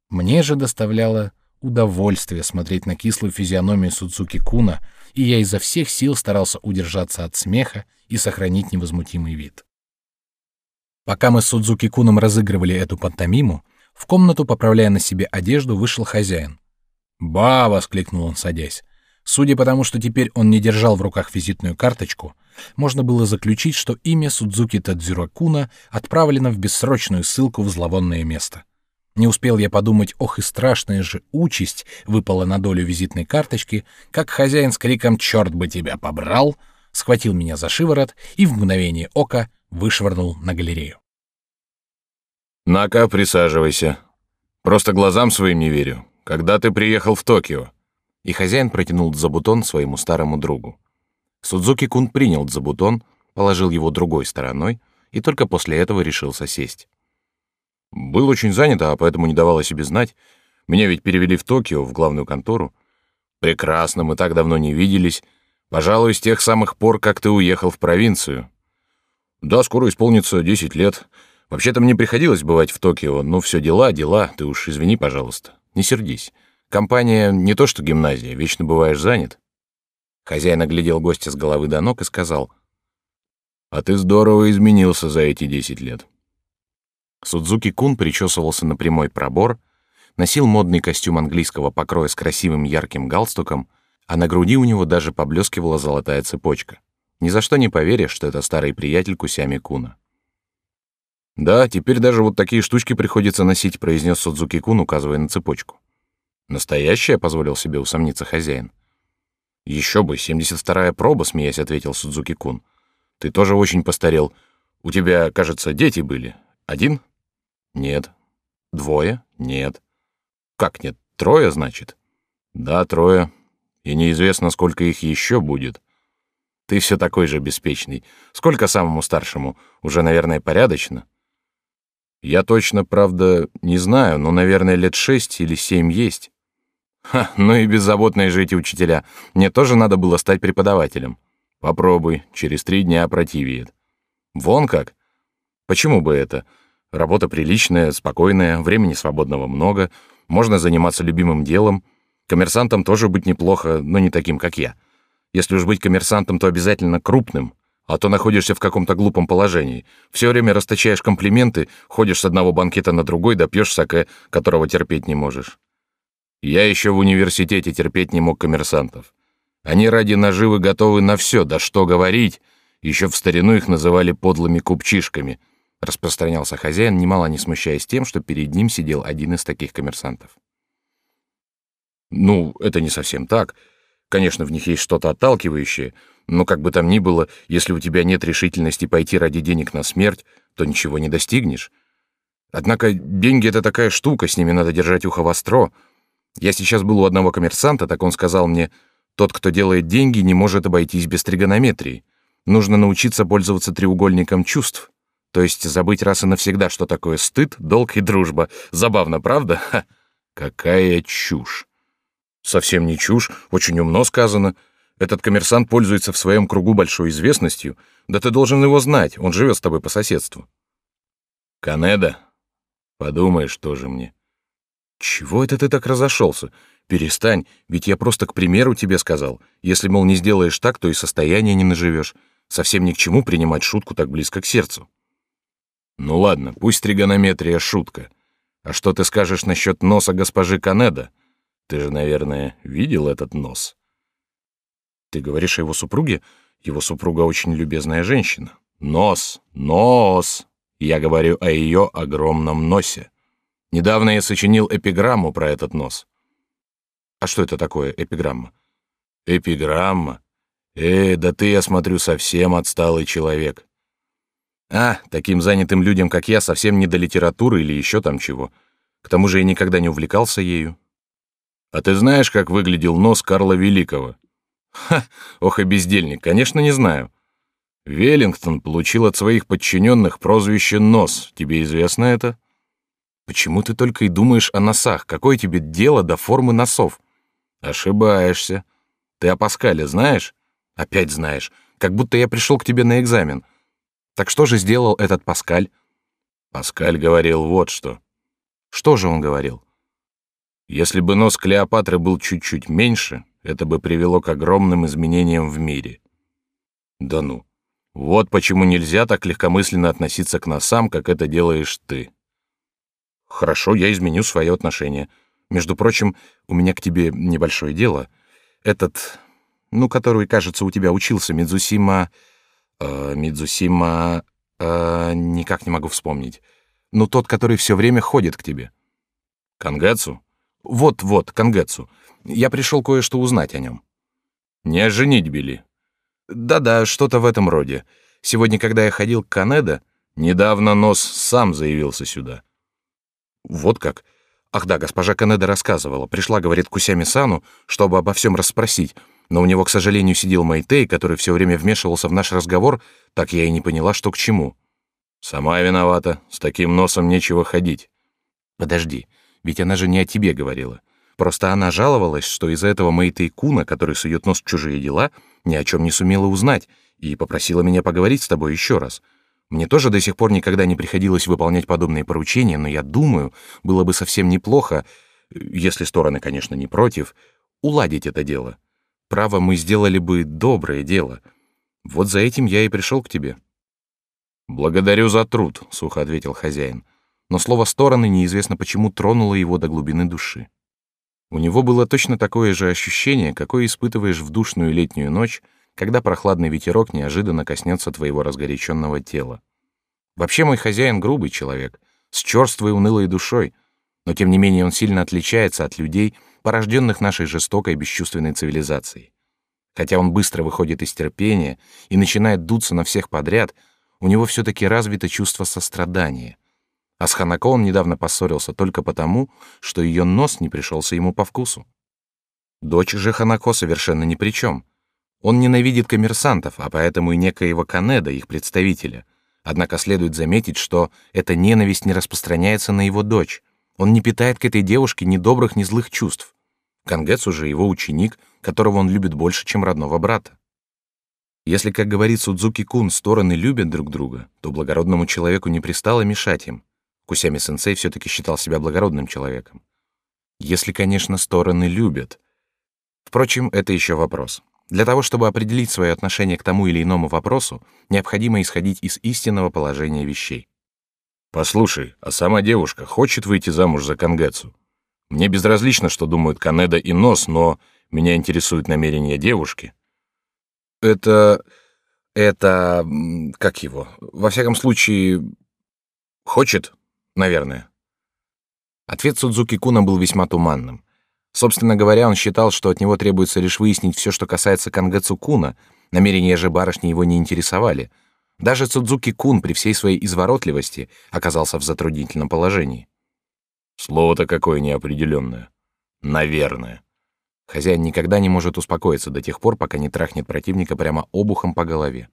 Мне же доставляло удовольствие смотреть на кислую физиономию Судзуки Куна, и я изо всех сил старался удержаться от смеха и сохранить невозмутимый вид. Пока мы с Судзуки Куном разыгрывали эту пантомиму, в комнату, поправляя на себе одежду, вышел хозяин. «Ба!» — воскликнул он, садясь. Судя по тому, что теперь он не держал в руках визитную карточку, можно было заключить, что имя Судзуки Тадзюро Куна отправлено в бессрочную ссылку в зловонное место. Не успел я подумать, ох и страшная же участь выпала на долю визитной карточки, как хозяин с криком «Черт бы тебя побрал!» схватил меня за шиворот и в мгновение ока вышвырнул на галерею. «На-ка, присаживайся. Просто глазам своим не верю. Когда ты приехал в Токио?» И хозяин протянул забутон своему старому другу. Судзуки-кун принял забутон, положил его другой стороной и только после этого решился сесть. Был очень занят, а поэтому не давал о себе знать. Меня ведь перевели в Токио, в главную контору. Прекрасно, мы так давно не виделись. Пожалуй, с тех самых пор, как ты уехал в провинцию. Да, скоро исполнится 10 лет. Вообще-то мне приходилось бывать в Токио, но все дела, дела. Ты уж извини, пожалуйста. Не сердись. Компания не то что гимназия, вечно бываешь занят. Хозяин оглядел гостя с головы до ног и сказал: "А ты здорово изменился за эти 10 лет". Судзуки Кун причесывался на прямой пробор, носил модный костюм английского покроя с красивым ярким галстуком, а на груди у него даже поблескивала золотая цепочка. Ни за что не поверишь, что это старый приятель Кусями Куна. «Да, теперь даже вот такие штучки приходится носить», — произнес Судзуки Кун, указывая на цепочку. «Настоящая?» — позволил себе усомниться хозяин. «Еще бы, 72-я проба», — смеясь ответил Судзуки Кун. «Ты тоже очень постарел. У тебя, кажется, дети были. Один?» «Нет». «Двое?» «Нет». «Как нет? Трое, значит?» «Да, трое. И неизвестно, сколько их еще будет. Ты все такой же беспечный. Сколько самому старшему? Уже, наверное, порядочно?» «Я точно, правда, не знаю, но, наверное, лет шесть или семь есть». «Ха, ну и беззаботные же эти учителя. Мне тоже надо было стать преподавателем». «Попробуй, через три дня противеет». «Вон как? Почему бы это?» Работа приличная, спокойная, времени свободного много, можно заниматься любимым делом. Коммерсантом тоже быть неплохо, но не таким, как я. Если уж быть коммерсантом, то обязательно крупным, а то находишься в каком-то глупом положении. Все время расточаешь комплименты, ходишь с одного банкета на другой, да саке, которого терпеть не можешь. Я еще в университете терпеть не мог коммерсантов. Они ради наживы готовы на все, да что говорить. Еще в старину их называли подлыми купчишками — распространялся хозяин, немало не смущаясь тем, что перед ним сидел один из таких коммерсантов. Ну, это не совсем так. Конечно, в них есть что-то отталкивающее, но как бы там ни было, если у тебя нет решительности пойти ради денег на смерть, то ничего не достигнешь. Однако деньги — это такая штука, с ними надо держать ухо востро. Я сейчас был у одного коммерсанта, так он сказал мне, тот, кто делает деньги, не может обойтись без тригонометрии. Нужно научиться пользоваться треугольником чувств. То есть забыть раз и навсегда, что такое стыд, долг и дружба. Забавно, правда? Ха. Какая чушь. Совсем не чушь, очень умно сказано. Этот коммерсант пользуется в своем кругу большой известностью. Да ты должен его знать, он живет с тобой по соседству. Канеда? Подумаешь тоже мне. Чего это ты так разошелся? Перестань, ведь я просто к примеру тебе сказал. Если, мол, не сделаешь так, то и состояние не наживешь. Совсем ни к чему принимать шутку так близко к сердцу. Ну ладно, пусть тригонометрия шутка. А что ты скажешь насчет носа госпожи Канеда? Ты же, наверное, видел этот нос. Ты говоришь о его супруге? Его супруга очень любезная женщина. Нос, нос. Я говорю о ее огромном носе. Недавно я сочинил эпиграмму про этот нос. А что это такое эпиграмма? Эпиграмма? Э, да ты, я смотрю, совсем отсталый человек. А, таким занятым людям, как я, совсем не до литературы или еще там чего. К тому же я никогда не увлекался ею. А ты знаешь, как выглядел нос Карла Великого? Ха, ох и бездельник, конечно, не знаю. Веллингтон получил от своих подчиненных прозвище «Нос». Тебе известно это? Почему ты только и думаешь о носах? Какое тебе дело до формы носов? Ошибаешься. Ты о Паскале знаешь? Опять знаешь. Как будто я пришел к тебе на экзамен. Так что же сделал этот Паскаль? Паскаль говорил вот что. Что же он говорил? Если бы нос Клеопатры был чуть-чуть меньше, это бы привело к огромным изменениям в мире. Да ну. Вот почему нельзя так легкомысленно относиться к носам, как это делаешь ты. Хорошо, я изменю свое отношение. Между прочим, у меня к тебе небольшое дело. Этот, ну, который, кажется, у тебя учился, Мидзусима... Э, Мидзусима... Э, никак не могу вспомнить. Ну, тот, который все время ходит к тебе. Кангацу? Вот-вот, Кангацу. Я пришел кое-что узнать о нем. Не о женитьбе ли? Да-да, что-то в этом роде. Сегодня, когда я ходил к Канеда, недавно Нос сам заявился сюда. Вот как? Ах да, госпожа Канеда рассказывала. Пришла, говорит, к Усями-сану, чтобы обо всем расспросить но у него, к сожалению, сидел Мэйтей, который все время вмешивался в наш разговор, так я и не поняла, что к чему. Сама виновата, с таким носом нечего ходить. Подожди, ведь она же не о тебе говорила. Просто она жаловалась, что из-за этого Мэйтей Куна, который сует нос в чужие дела, ни о чем не сумела узнать, и попросила меня поговорить с тобой еще раз. Мне тоже до сих пор никогда не приходилось выполнять подобные поручения, но я думаю, было бы совсем неплохо, если стороны, конечно, не против, уладить это дело. Право, мы сделали бы доброе дело. Вот за этим я и пришел к тебе. Благодарю за труд, сухо ответил хозяин. Но слово стороны неизвестно почему тронуло его до глубины души. У него было точно такое же ощущение, какое испытываешь в душную летнюю ночь, когда прохладный ветерок неожиданно коснется твоего разгоряченного тела. Вообще мой хозяин грубый человек, с черствой унылой душой, но тем не менее он сильно отличается от людей, порожденных нашей жестокой бесчувственной цивилизацией. Хотя он быстро выходит из терпения и начинает дуться на всех подряд, у него все-таки развито чувство сострадания. А с Ханако он недавно поссорился только потому, что ее нос не пришелся ему по вкусу. Дочь же Ханако совершенно ни при чем. Он ненавидит коммерсантов, а поэтому и некоего Канеда, их представителя. Однако следует заметить, что эта ненависть не распространяется на его дочь. Он не питает к этой девушке ни добрых, ни злых чувств. Кангетсу же его ученик, которого он любит больше, чем родного брата. Если, как говорит Судзуки-кун, стороны любят друг друга, то благородному человеку не пристало мешать им. Кусями-сенсей все-таки считал себя благородным человеком. Если, конечно, стороны любят. Впрочем, это еще вопрос. Для того, чтобы определить свое отношение к тому или иному вопросу, необходимо исходить из истинного положения вещей. Послушай, а сама девушка хочет выйти замуж за Кангетсу? Мне безразлично, что думают Канеда и Нос, но меня интересуют намерения девушки. Это... это... как его? Во всяком случае... хочет, наверное. Ответ Судзуки Куна был весьма туманным. Собственно говоря, он считал, что от него требуется лишь выяснить все, что касается Кангетсу Куна, намерения же барышни его не интересовали — даже Цудзуки-кун при всей своей изворотливости оказался в затруднительном положении. Слово-то какое неопределенное. Наверное. Хозяин никогда не может успокоиться до тех пор, пока не трахнет противника прямо обухом по голове.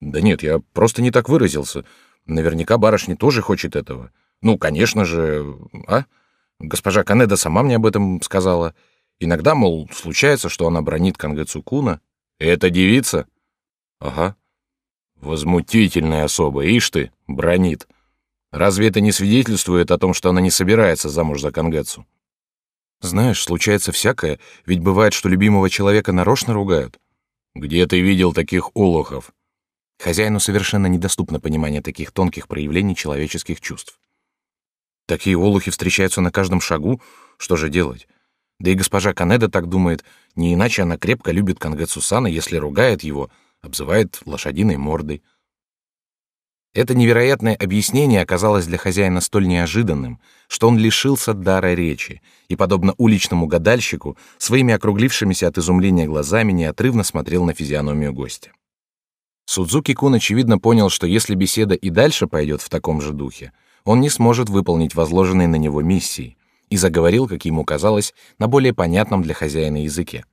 Да нет, я просто не так выразился. Наверняка барышня тоже хочет этого. Ну, конечно же, а? Госпожа Канеда сама мне об этом сказала. Иногда, мол, случается, что она бронит Кангэцукуна. Это девица? Ага. Возмутительная особа, ишь ты, бронит. Разве это не свидетельствует о том, что она не собирается замуж за Кангетсу? Знаешь, случается всякое, ведь бывает, что любимого человека нарочно ругают. Где ты видел таких олухов? Хозяину совершенно недоступно понимание таких тонких проявлений человеческих чувств. Такие олухи встречаются на каждом шагу, что же делать? Да и госпожа Канеда так думает, не иначе она крепко любит Кангетсу Сана, если ругает его — обзывает лошадиной мордой. Это невероятное объяснение оказалось для хозяина столь неожиданным, что он лишился дара речи и, подобно уличному гадальщику, своими округлившимися от изумления глазами неотрывно смотрел на физиономию гостя. Судзуки Кун очевидно понял, что если беседа и дальше пойдет в таком же духе, он не сможет выполнить возложенные на него миссии, и заговорил, как ему казалось, на более понятном для хозяина языке.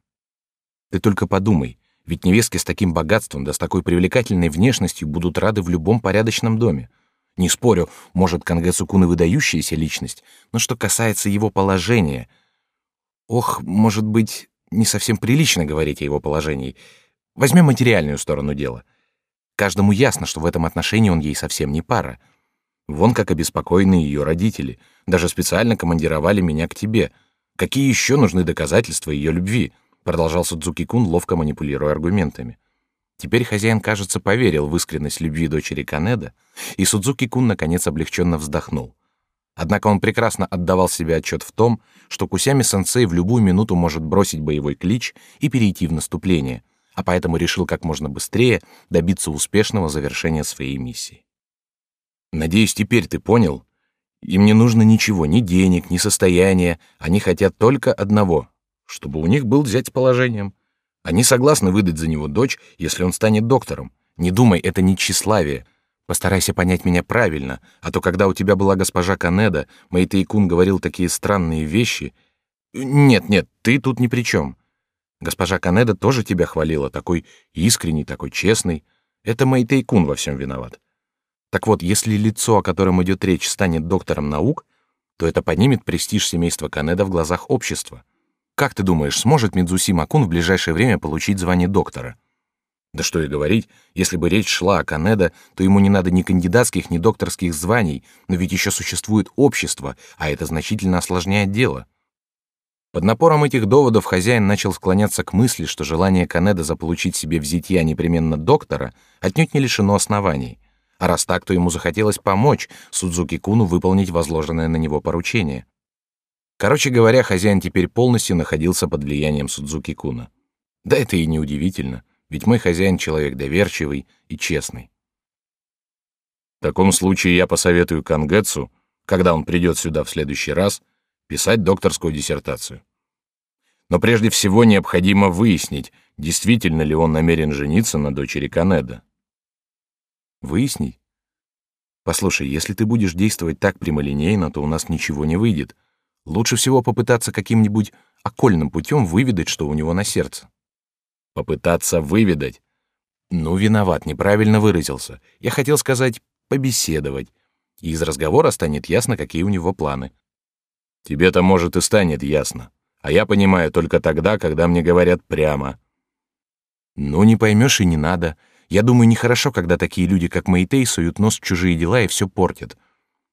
«Ты только подумай, ведь невестки с таким богатством да с такой привлекательной внешностью будут рады в любом порядочном доме. Не спорю, может, Кангэцукун и выдающаяся личность, но что касается его положения... Ох, может быть, не совсем прилично говорить о его положении. Возьмем материальную сторону дела. Каждому ясно, что в этом отношении он ей совсем не пара. Вон как обеспокоены ее родители. Даже специально командировали меня к тебе. Какие еще нужны доказательства ее любви?» Продолжал Судзуки-кун, ловко манипулируя аргументами. Теперь хозяин, кажется, поверил в искренность любви дочери Канеда, и Судзуки-кун наконец облегченно вздохнул. Однако он прекрасно отдавал себе отчет в том, что Кусями-сенсей в любую минуту может бросить боевой клич и перейти в наступление, а поэтому решил как можно быстрее добиться успешного завершения своей миссии. «Надеюсь, теперь ты понял? Им не нужно ничего, ни денег, ни состояния, они хотят только одного чтобы у них был взять положением. Они согласны выдать за него дочь, если он станет доктором. Не думай, это не тщеславие. Постарайся понять меня правильно, а то когда у тебя была госпожа Канеда, Мэйтэй Кун говорил такие странные вещи. Нет, нет, ты тут ни при чем. Госпожа Канеда тоже тебя хвалила, такой искренний, такой честный. Это Мэйтэй Кун во всем виноват. Так вот, если лицо, о котором идет речь, станет доктором наук, то это поднимет престиж семейства Канеда в глазах общества. Как ты думаешь, сможет Мидзуси Макун в ближайшее время получить звание доктора? Да что и говорить, если бы речь шла о Канеда, то ему не надо ни кандидатских, ни докторских званий, но ведь еще существует общество, а это значительно осложняет дело. Под напором этих доводов хозяин начал склоняться к мысли, что желание Канеда заполучить себе в зятья непременно доктора отнюдь не лишено оснований. А раз так, то ему захотелось помочь Судзуки Куну выполнить возложенное на него поручение. Короче говоря, хозяин теперь полностью находился под влиянием Судзуки Куна. Да это и не удивительно ведь мой хозяин человек доверчивый и честный. В таком случае я посоветую Кангетсу, когда он придет сюда в следующий раз, писать докторскую диссертацию. Но прежде всего необходимо выяснить, действительно ли он намерен жениться на дочери Канеда. Выяснить? Послушай, если ты будешь действовать так прямолинейно, то у нас ничего не выйдет. Лучше всего попытаться каким-нибудь окольным путем выведать, что у него на сердце. Попытаться выведать. Ну, виноват, неправильно выразился. Я хотел сказать побеседовать. И из разговора станет ясно, какие у него планы. Тебе-то, может, и станет ясно. А я понимаю только тогда, когда мне говорят прямо. Ну, не поймешь и не надо. Я думаю, нехорошо, когда такие люди, как Мэйтей, суют нос в чужие дела и все портят.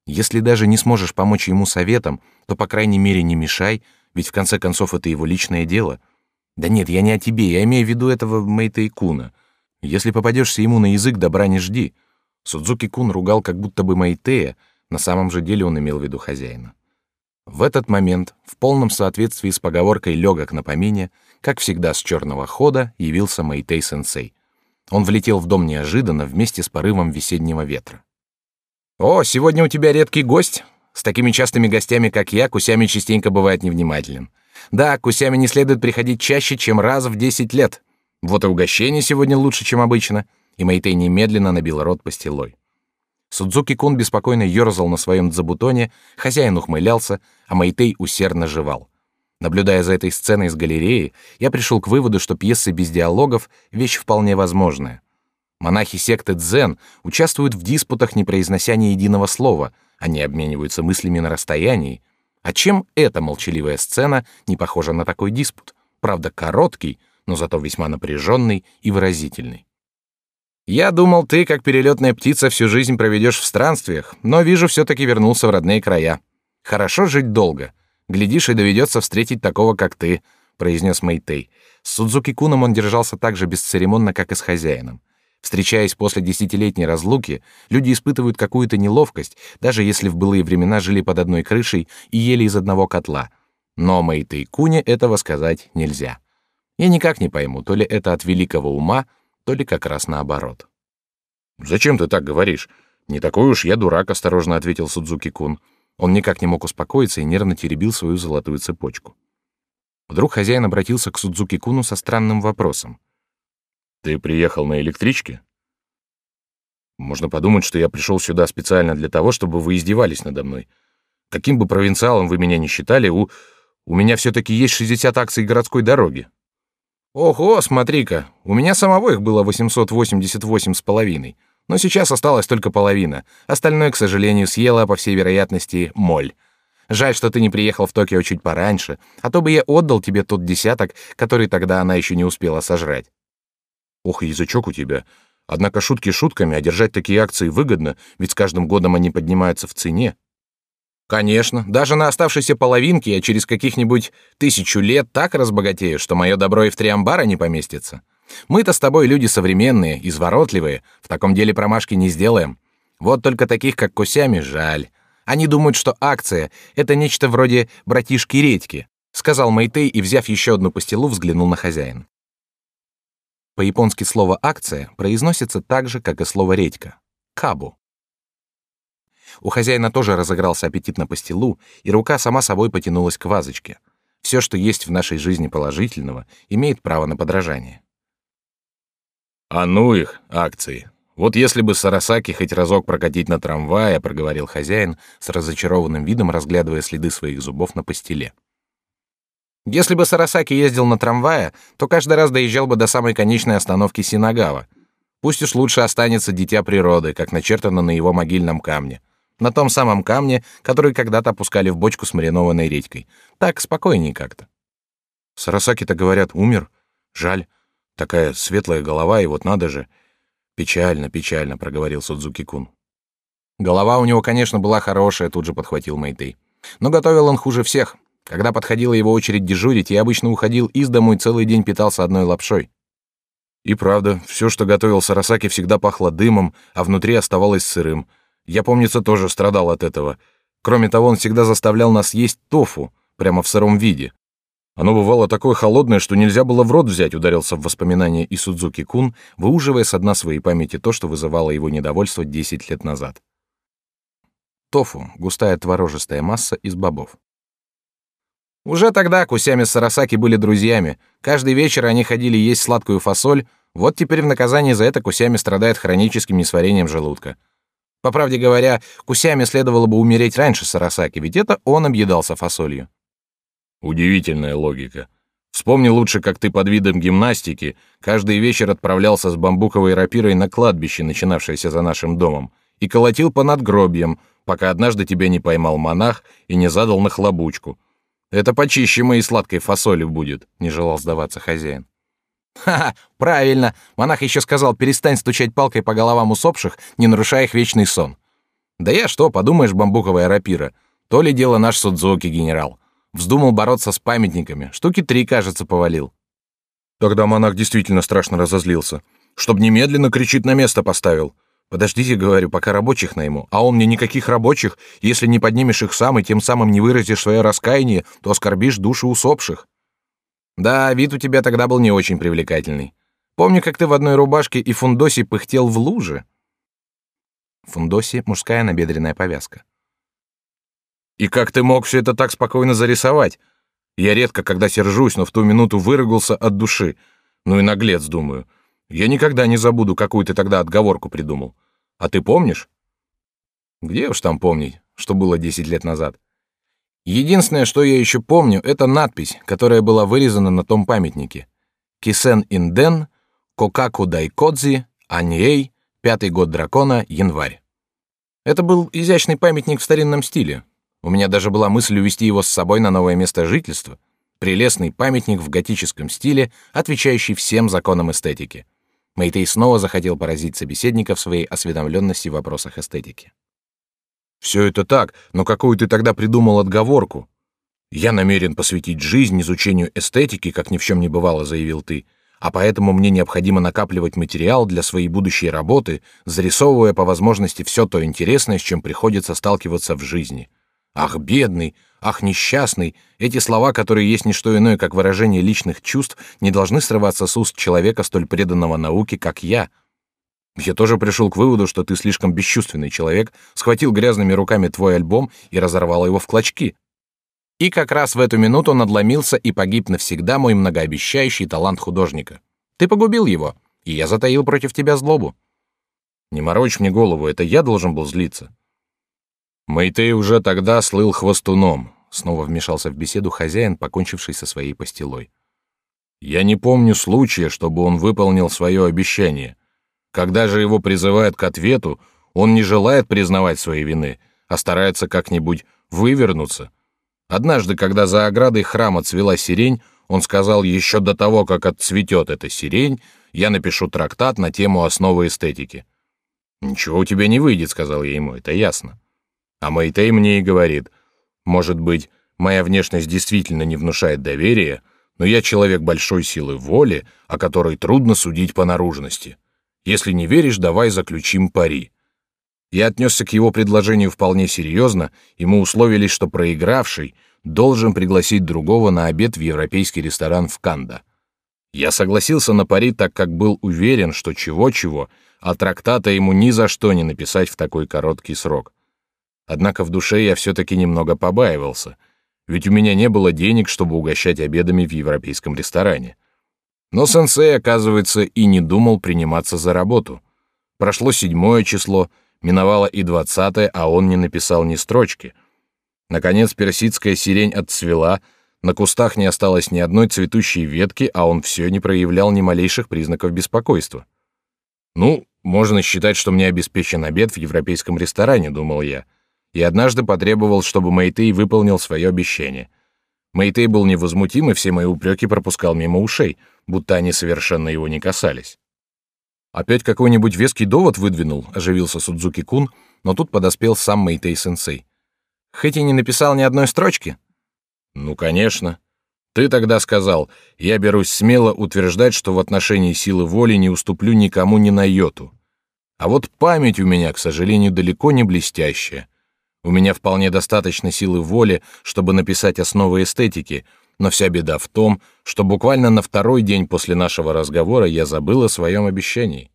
Если даже не сможешь помочь ему советом, то, по крайней мере, не мешай, ведь в конце концов это его личное дело — да нет, я не о тебе, я имею в виду этого Мэйта Куна. Если попадешься ему на язык, добра не жди. Судзуки Кун ругал как будто бы Мэйтея, на самом же деле он имел в виду хозяина. В этот момент, в полном соответствии с поговоркой «легок на помине», как всегда с черного хода явился Мэйтей-сенсей. Он влетел в дом неожиданно вместе с порывом весеннего ветра. «О, сегодня у тебя редкий гость. С такими частыми гостями, как я, Кусями частенько бывает невнимателен. Да, к Усяме не следует приходить чаще, чем раз в десять лет. Вот и угощение сегодня лучше, чем обычно. И Мэйтей немедленно набил рот пастилой. Судзуки-кун беспокойно ерзал на своем дзабутоне, хозяин ухмылялся, а Мэйтей усердно жевал. Наблюдая за этой сценой из галереи, я пришел к выводу, что пьесы без диалогов — вещь вполне возможная. Монахи секты дзен участвуют в диспутах, не произнося ни единого слова, они обмениваются мыслями на расстоянии, а чем эта молчаливая сцена не похожа на такой диспут? Правда, короткий, но зато весьма напряженный и выразительный. Я думал, ты, как перелетная птица, всю жизнь проведешь в странствиях, но вижу, все-таки вернулся в родные края. Хорошо жить долго. Глядишь, и доведется встретить такого, как ты, произнес Мэйтей. С Судзуки Куном он держался так же бесцеремонно, как и с хозяином. Встречаясь после десятилетней разлуки, люди испытывают какую-то неловкость, даже если в былые времена жили под одной крышей и ели из одного котла. Но Мэйтэй Куне этого сказать нельзя. Я никак не пойму, то ли это от великого ума, то ли как раз наоборот. «Зачем ты так говоришь? Не такой уж я дурак», — осторожно ответил Судзуки-кун. Он никак не мог успокоиться и нервно теребил свою золотую цепочку. Вдруг хозяин обратился к Судзуки-куну со странным вопросом. Ты приехал на электричке? Можно подумать, что я пришел сюда специально для того, чтобы вы издевались надо мной. Каким бы провинциалом вы меня ни считали, у, у меня все-таки есть 60 акций городской дороги. Ого, смотри-ка, у меня самого их было 888 с половиной, но сейчас осталась только половина. Остальное, к сожалению, съела, по всей вероятности, моль. Жаль, что ты не приехал в Токио чуть пораньше, а то бы я отдал тебе тот десяток, который тогда она еще не успела сожрать. Ох, язычок у тебя. Однако шутки шутками, а держать такие акции выгодно, ведь с каждым годом они поднимаются в цене. Конечно, даже на оставшейся половинке я через каких-нибудь тысячу лет так разбогатею, что мое добро и в три амбара не поместится. Мы-то с тобой люди современные, изворотливые, в таком деле промашки не сделаем. Вот только таких, как Кусями, жаль. Они думают, что акция — это нечто вроде братишки-редьки, сказал Мэйтей и, взяв еще одну пастилу, взглянул на хозяина. По-японски слово «акция» произносится так же, как и слово «редька» — «кабу». У хозяина тоже разыгрался аппетит на пастилу, и рука сама собой потянулась к вазочке. Все, что есть в нашей жизни положительного, имеет право на подражание. «А ну их, акции! Вот если бы Сарасаки хоть разок прокатить на трамвае», — проговорил хозяин с разочарованным видом, разглядывая следы своих зубов на пастиле. Если бы Сарасаки ездил на трамвае, то каждый раз доезжал бы до самой конечной остановки Синагава. Пусть уж лучше останется дитя природы, как начертано на его могильном камне. На том самом камне, который когда-то опускали в бочку с маринованной редькой. Так спокойнее как-то. Сарасаки-то, говорят, умер. Жаль. Такая светлая голова, и вот надо же. Печально, печально, проговорил Судзуки-кун. Голова у него, конечно, была хорошая, тут же подхватил Мэйтэй. Но готовил он хуже всех. Когда подходила его очередь дежурить, я обычно уходил из дому и целый день питался одной лапшой. И правда, все, что готовил Сарасаки, всегда пахло дымом, а внутри оставалось сырым. Я, помнится, тоже страдал от этого. Кроме того, он всегда заставлял нас есть тофу, прямо в сыром виде. Оно бывало такое холодное, что нельзя было в рот взять, ударился в воспоминания и Судзуки-кун, выуживая со дна своей памяти то, что вызывало его недовольство 10 лет назад. Тофу — густая творожистая масса из бобов. Уже тогда Кусями с Сарасаки были друзьями. Каждый вечер они ходили есть сладкую фасоль. Вот теперь в наказание за это Кусями страдает хроническим несварением желудка. По правде говоря, Кусями следовало бы умереть раньше Сарасаки, ведь это он объедался фасолью. Удивительная логика. Вспомни лучше, как ты под видом гимнастики каждый вечер отправлялся с бамбуковой рапирой на кладбище, начинавшееся за нашим домом, и колотил по надгробьям, пока однажды тебя не поймал монах и не задал на хлобучку. Это почище моей сладкой фасоли будет, не желал сдаваться хозяин. Ха-ха, правильно. Монах еще сказал: "Перестань стучать палкой по головам усопших, не нарушая их вечный сон". Да я что, подумаешь, бамбуковая рапира. То ли дело наш Судзуки генерал. Вздумал бороться с памятниками. Штуки три, кажется, повалил. Тогда монах действительно страшно разозлился. Чтоб немедленно кричит на место поставил. Подождите, говорю, пока рабочих найму. А он мне никаких рабочих. Если не поднимешь их сам и тем самым не выразишь свое раскаяние, то оскорбишь души усопших. Да, вид у тебя тогда был не очень привлекательный. Помню, как ты в одной рубашке и фундосе пыхтел в луже. Фундоси — мужская набедренная повязка. И как ты мог все это так спокойно зарисовать? Я редко, когда сержусь, но в ту минуту выругался от души. Ну и наглец, думаю. Я никогда не забуду, какую ты тогда отговорку придумал. А ты помнишь? Где уж там помнить, что было десять лет назад. Единственное, что я еще помню, это надпись, которая была вырезана на том памятнике. Кисен Инден, Кокаку Дайкодзи, Аньей, пятый год дракона, январь. Это был изящный памятник в старинном стиле, у меня даже была мысль увезти его с собой на новое место жительства. Прелестный памятник в готическом стиле, отвечающий всем законам эстетики. Мэйтей снова захотел поразить собеседника в своей осведомленности в вопросах эстетики. «Все это так, но какую ты тогда придумал отговорку?» «Я намерен посвятить жизнь изучению эстетики, как ни в чем не бывало», — заявил ты, «а поэтому мне необходимо накапливать материал для своей будущей работы, зарисовывая по возможности все то интересное, с чем приходится сталкиваться в жизни». Ах, бедный, ах, несчастный. Эти слова, которые есть не что иное, как выражение личных чувств, не должны срываться с уст человека столь преданного науке, как я. Я тоже пришел к выводу, что ты слишком бесчувственный человек, схватил грязными руками твой альбом и разорвал его в клочки. И как раз в эту минуту надломился и погиб навсегда мой многообещающий талант художника. Ты погубил его, и я затаил против тебя злобу. Не морочь мне голову, это я должен был злиться. Мэйтей уже тогда слыл хвостуном. Снова вмешался в беседу хозяин, покончивший со своей постелой. Я не помню случая, чтобы он выполнил свое обещание. Когда же его призывают к ответу, он не желает признавать своей вины, а старается как-нибудь вывернуться. Однажды, когда за оградой храма цвела сирень, он сказал, еще до того, как отцветет эта сирень, я напишу трактат на тему основы эстетики. «Ничего у тебя не выйдет», — сказал я ему, — «это ясно». А Мэйтэй мне и говорит, может быть, моя внешность действительно не внушает доверия, но я человек большой силы воли, о которой трудно судить по наружности. Если не веришь, давай заключим пари. Я отнесся к его предложению вполне серьезно, и мы условились, что проигравший должен пригласить другого на обед в европейский ресторан в Канда. Я согласился на пари, так как был уверен, что чего-чего, а трактата ему ни за что не написать в такой короткий срок. Однако в душе я все-таки немного побаивался, ведь у меня не было денег, чтобы угощать обедами в европейском ресторане. Но сенсей, оказывается, и не думал приниматься за работу. Прошло седьмое число, миновало и двадцатое, а он не написал ни строчки. Наконец персидская сирень отцвела, на кустах не осталось ни одной цветущей ветки, а он все не проявлял ни малейших признаков беспокойства. «Ну, можно считать, что мне обеспечен обед в европейском ресторане», — думал я и однажды потребовал, чтобы Мэйтэй выполнил свое обещание. Мэйтей был невозмутим и все мои упреки пропускал мимо ушей, будто они совершенно его не касались. Опять какой-нибудь веский довод выдвинул, оживился Судзуки Кун, но тут подоспел сам Мэйтей сенсей. Хоть не написал ни одной строчки. Ну, конечно. Ты тогда сказал: "Я берусь смело утверждать, что в отношении силы воли не уступлю никому ни на йоту". А вот память у меня, к сожалению, далеко не блестящая. У меня вполне достаточно силы воли, чтобы написать основы эстетики, но вся беда в том, что буквально на второй день после нашего разговора я забыл о своем обещании.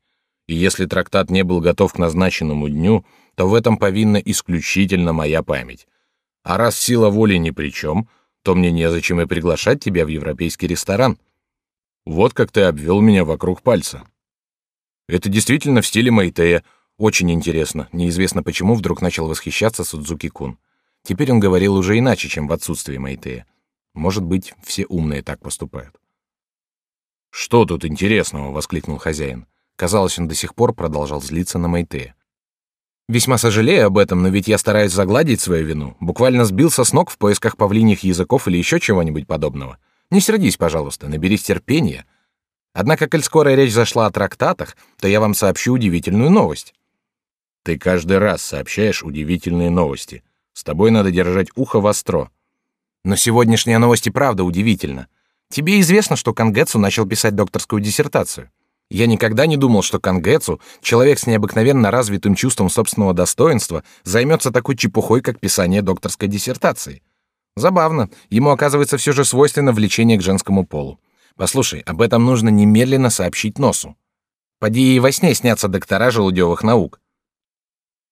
И если трактат не был готов к назначенному дню, то в этом повинна исключительно моя память. А раз сила воли ни при чем, то мне незачем и приглашать тебя в европейский ресторан. Вот как ты обвел меня вокруг пальца. Это действительно в стиле Мэйтея, очень интересно. Неизвестно почему вдруг начал восхищаться Судзуки-кун. Теперь он говорил уже иначе, чем в отсутствии Мэйтея. Может быть, все умные так поступают. Что тут интересного, воскликнул хозяин. Казалось, он до сих пор продолжал злиться на Мэйтея. Весьма сожалею об этом, но ведь я стараюсь загладить свою вину. Буквально сбился с ног в поисках павлиньих языков или еще чего-нибудь подобного. Не сердись, пожалуйста, наберись терпения. Однако, коль скоро речь зашла о трактатах, то я вам сообщу удивительную новость. Ты каждый раз сообщаешь удивительные новости. С тобой надо держать ухо востро. Но сегодняшняя новость и правда удивительна. Тебе известно, что Кангетсу начал писать докторскую диссертацию. Я никогда не думал, что Кангетсу, человек с необыкновенно развитым чувством собственного достоинства, займется такой чепухой, как писание докторской диссертации. Забавно, ему оказывается все же свойственно влечение к женскому полу. Послушай, об этом нужно немедленно сообщить Носу. Поди и во сне снятся доктора желудевых наук.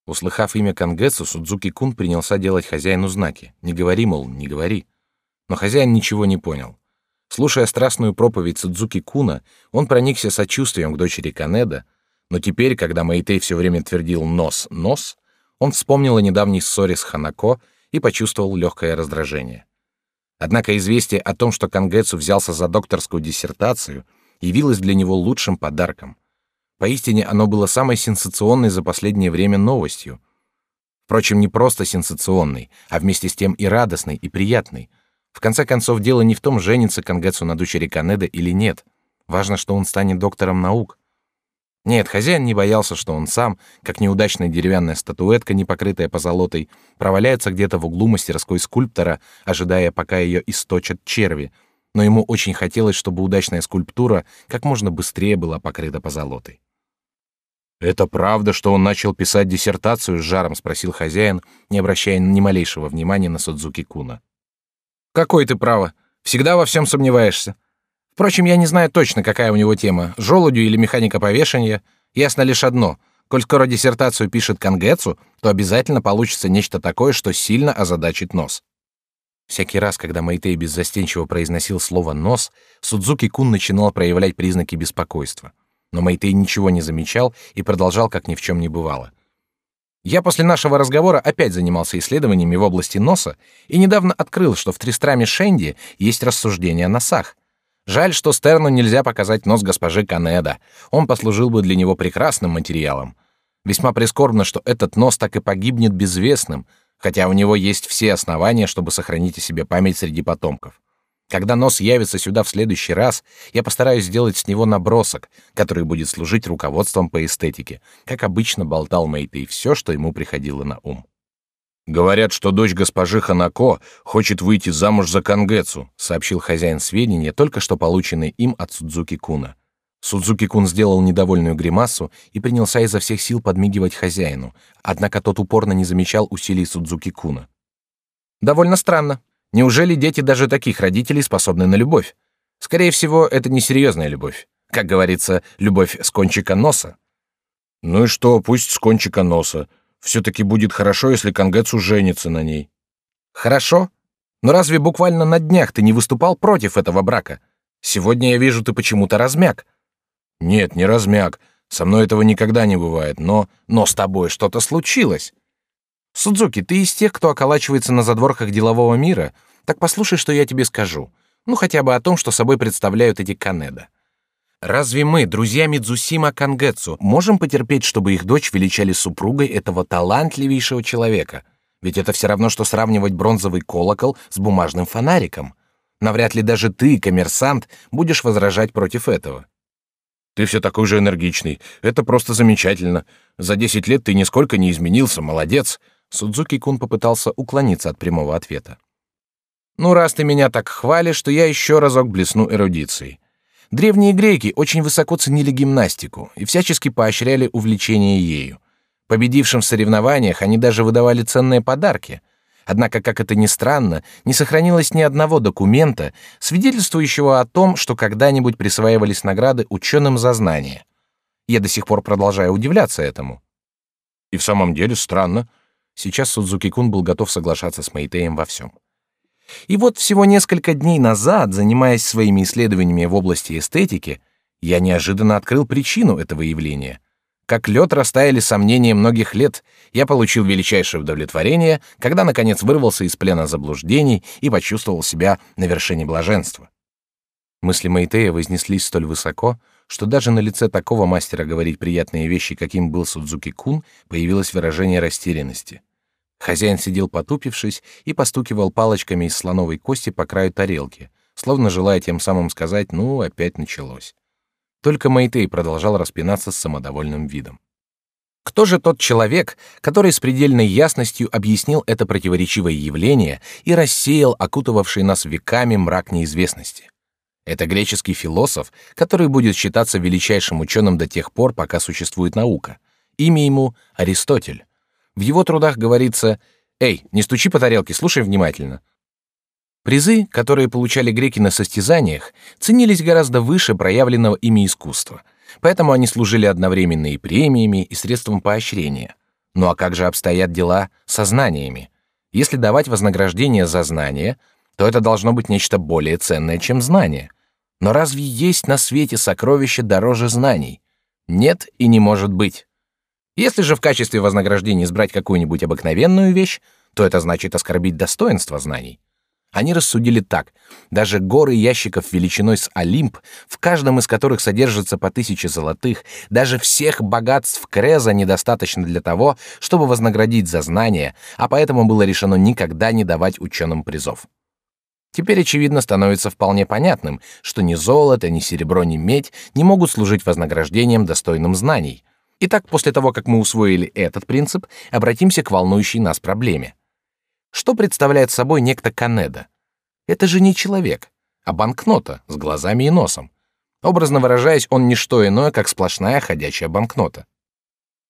Услыхав имя Кангетсу, Судзуки-кун принялся делать хозяину знаки. Не говори, мол, не говори. Но хозяин ничего не понял. Слушая страстную проповедь Судзуки-куна, он проникся сочувствием к дочери Канеда, но теперь, когда Мэйтей все время твердил «нос, нос», он вспомнил о недавней ссоре с Ханако и почувствовал легкое раздражение. Однако известие о том, что Кангетсу взялся за докторскую диссертацию, явилось для него лучшим подарком — Поистине оно было самой сенсационной за последнее время новостью. Впрочем, не просто сенсационной, а вместе с тем и радостной, и приятной. В конце концов, дело не в том, женится Кангетсу на дочери Канеда или нет. Важно, что он станет доктором наук. Нет, хозяин не боялся, что он сам, как неудачная деревянная статуэтка, не покрытая позолотой, проваляется где-то в углу мастерской скульптора, ожидая, пока ее источат черви. Но ему очень хотелось, чтобы удачная скульптура как можно быстрее была покрыта позолотой. Это правда, что он начал писать диссертацию с жаром, спросил хозяин, не обращая ни малейшего внимания на Судзуки Куна. Какой ты право? Всегда во всем сомневаешься. Впрочем, я не знаю точно, какая у него тема, желудю или механика повешения. Ясно лишь одно: коль скоро диссертацию пишет Кангетсу, то обязательно получится нечто такое, что сильно озадачит нос. Всякий раз, когда Мэйтей беззастенчиво произносил слово «нос», Судзуки Кун начинал проявлять признаки беспокойства но Мэйтей ничего не замечал и продолжал, как ни в чем не бывало. Я после нашего разговора опять занимался исследованиями в области носа и недавно открыл, что в Тристраме Шенди есть рассуждения о носах. Жаль, что Стерну нельзя показать нос госпожи Канеда. Он послужил бы для него прекрасным материалом. Весьма прискорбно, что этот нос так и погибнет безвестным, хотя у него есть все основания, чтобы сохранить о себе память среди потомков. Когда нос явится сюда в следующий раз, я постараюсь сделать с него набросок, который будет служить руководством по эстетике, как обычно болтал Мэйтэй все, что ему приходило на ум. Говорят, что дочь госпожи Ханако хочет выйти замуж за Кангетсу, сообщил хозяин сведения, только что полученные им от Судзуки Куна. Судзуки Кун сделал недовольную гримасу и принялся изо всех сил подмигивать хозяину, однако тот упорно не замечал усилий Судзуки Куна. Довольно странно, Неужели дети даже таких родителей способны на любовь? Скорее всего, это несерьезная любовь. Как говорится, любовь с кончика носа. Ну и что, пусть с кончика носа. Все-таки будет хорошо, если Кангетсу женится на ней. Хорошо? Но разве буквально на днях ты не выступал против этого брака? Сегодня я вижу, ты почему-то размяк. Нет, не размяк. Со мной этого никогда не бывает, но... Но с тобой что-то случилось. Судзуки, ты из тех, кто околачивается на задворках делового мира? Так послушай, что я тебе скажу. Ну, хотя бы о том, что собой представляют эти Канеда. Разве мы, друзья Мидзусима Кангетсу, можем потерпеть, чтобы их дочь величали супругой этого талантливейшего человека? Ведь это все равно, что сравнивать бронзовый колокол с бумажным фонариком. Навряд ли даже ты, коммерсант, будешь возражать против этого. Ты все такой же энергичный. Это просто замечательно. За десять лет ты нисколько не изменился, молодец. Судзуки-кун попытался уклониться от прямого ответа. Ну, раз ты меня так хвалишь, то я еще разок блесну эрудицией. Древние греки очень высоко ценили гимнастику и всячески поощряли увлечение ею. Победившим в соревнованиях они даже выдавали ценные подарки. Однако, как это ни странно, не сохранилось ни одного документа, свидетельствующего о том, что когда-нибудь присваивались награды ученым за знания. Я до сих пор продолжаю удивляться этому. И в самом деле странно. Сейчас Судзуки-кун был готов соглашаться с Мэйтеем во всем. И вот всего несколько дней назад, занимаясь своими исследованиями в области эстетики, я неожиданно открыл причину этого явления. Как лед растаяли сомнения многих лет, я получил величайшее удовлетворение, когда наконец вырвался из плена заблуждений и почувствовал себя на вершине блаженства. Мысли Мэйтея вознеслись столь высоко, что даже на лице такого мастера говорить приятные вещи, каким был Судзуки-кун, появилось выражение растерянности. Хозяин сидел потупившись и постукивал палочками из слоновой кости по краю тарелки, словно желая тем самым сказать «ну, опять началось». Только Мэйтей продолжал распинаться с самодовольным видом. Кто же тот человек, который с предельной ясностью объяснил это противоречивое явление и рассеял окутывавший нас веками мрак неизвестности? Это греческий философ, который будет считаться величайшим ученым до тех пор, пока существует наука. Имя ему Аристотель. В его трудах говорится «Эй, не стучи по тарелке, слушай внимательно». Призы, которые получали греки на состязаниях, ценились гораздо выше проявленного ими искусства, поэтому они служили одновременно и премиями, и средством поощрения. Ну а как же обстоят дела со знаниями? Если давать вознаграждение за знания, то это должно быть нечто более ценное, чем знание. Но разве есть на свете сокровище дороже знаний? Нет и не может быть. Если же в качестве вознаграждения избрать какую-нибудь обыкновенную вещь, то это значит оскорбить достоинство знаний. Они рассудили так: даже горы ящиков величиной с Олимп, в каждом из которых содержится по тысяче золотых, даже всех богатств Креза недостаточно для того, чтобы вознаградить за знания, а поэтому было решено никогда не давать ученым призов. Теперь очевидно становится вполне понятным, что ни золото, ни серебро, ни медь не могут служить вознаграждением достойным знаний, Итак, после того, как мы усвоили этот принцип, обратимся к волнующей нас проблеме. Что представляет собой некто Канеда? Это же не человек, а банкнота с глазами и носом. Образно выражаясь, он не что иное, как сплошная ходячая банкнота.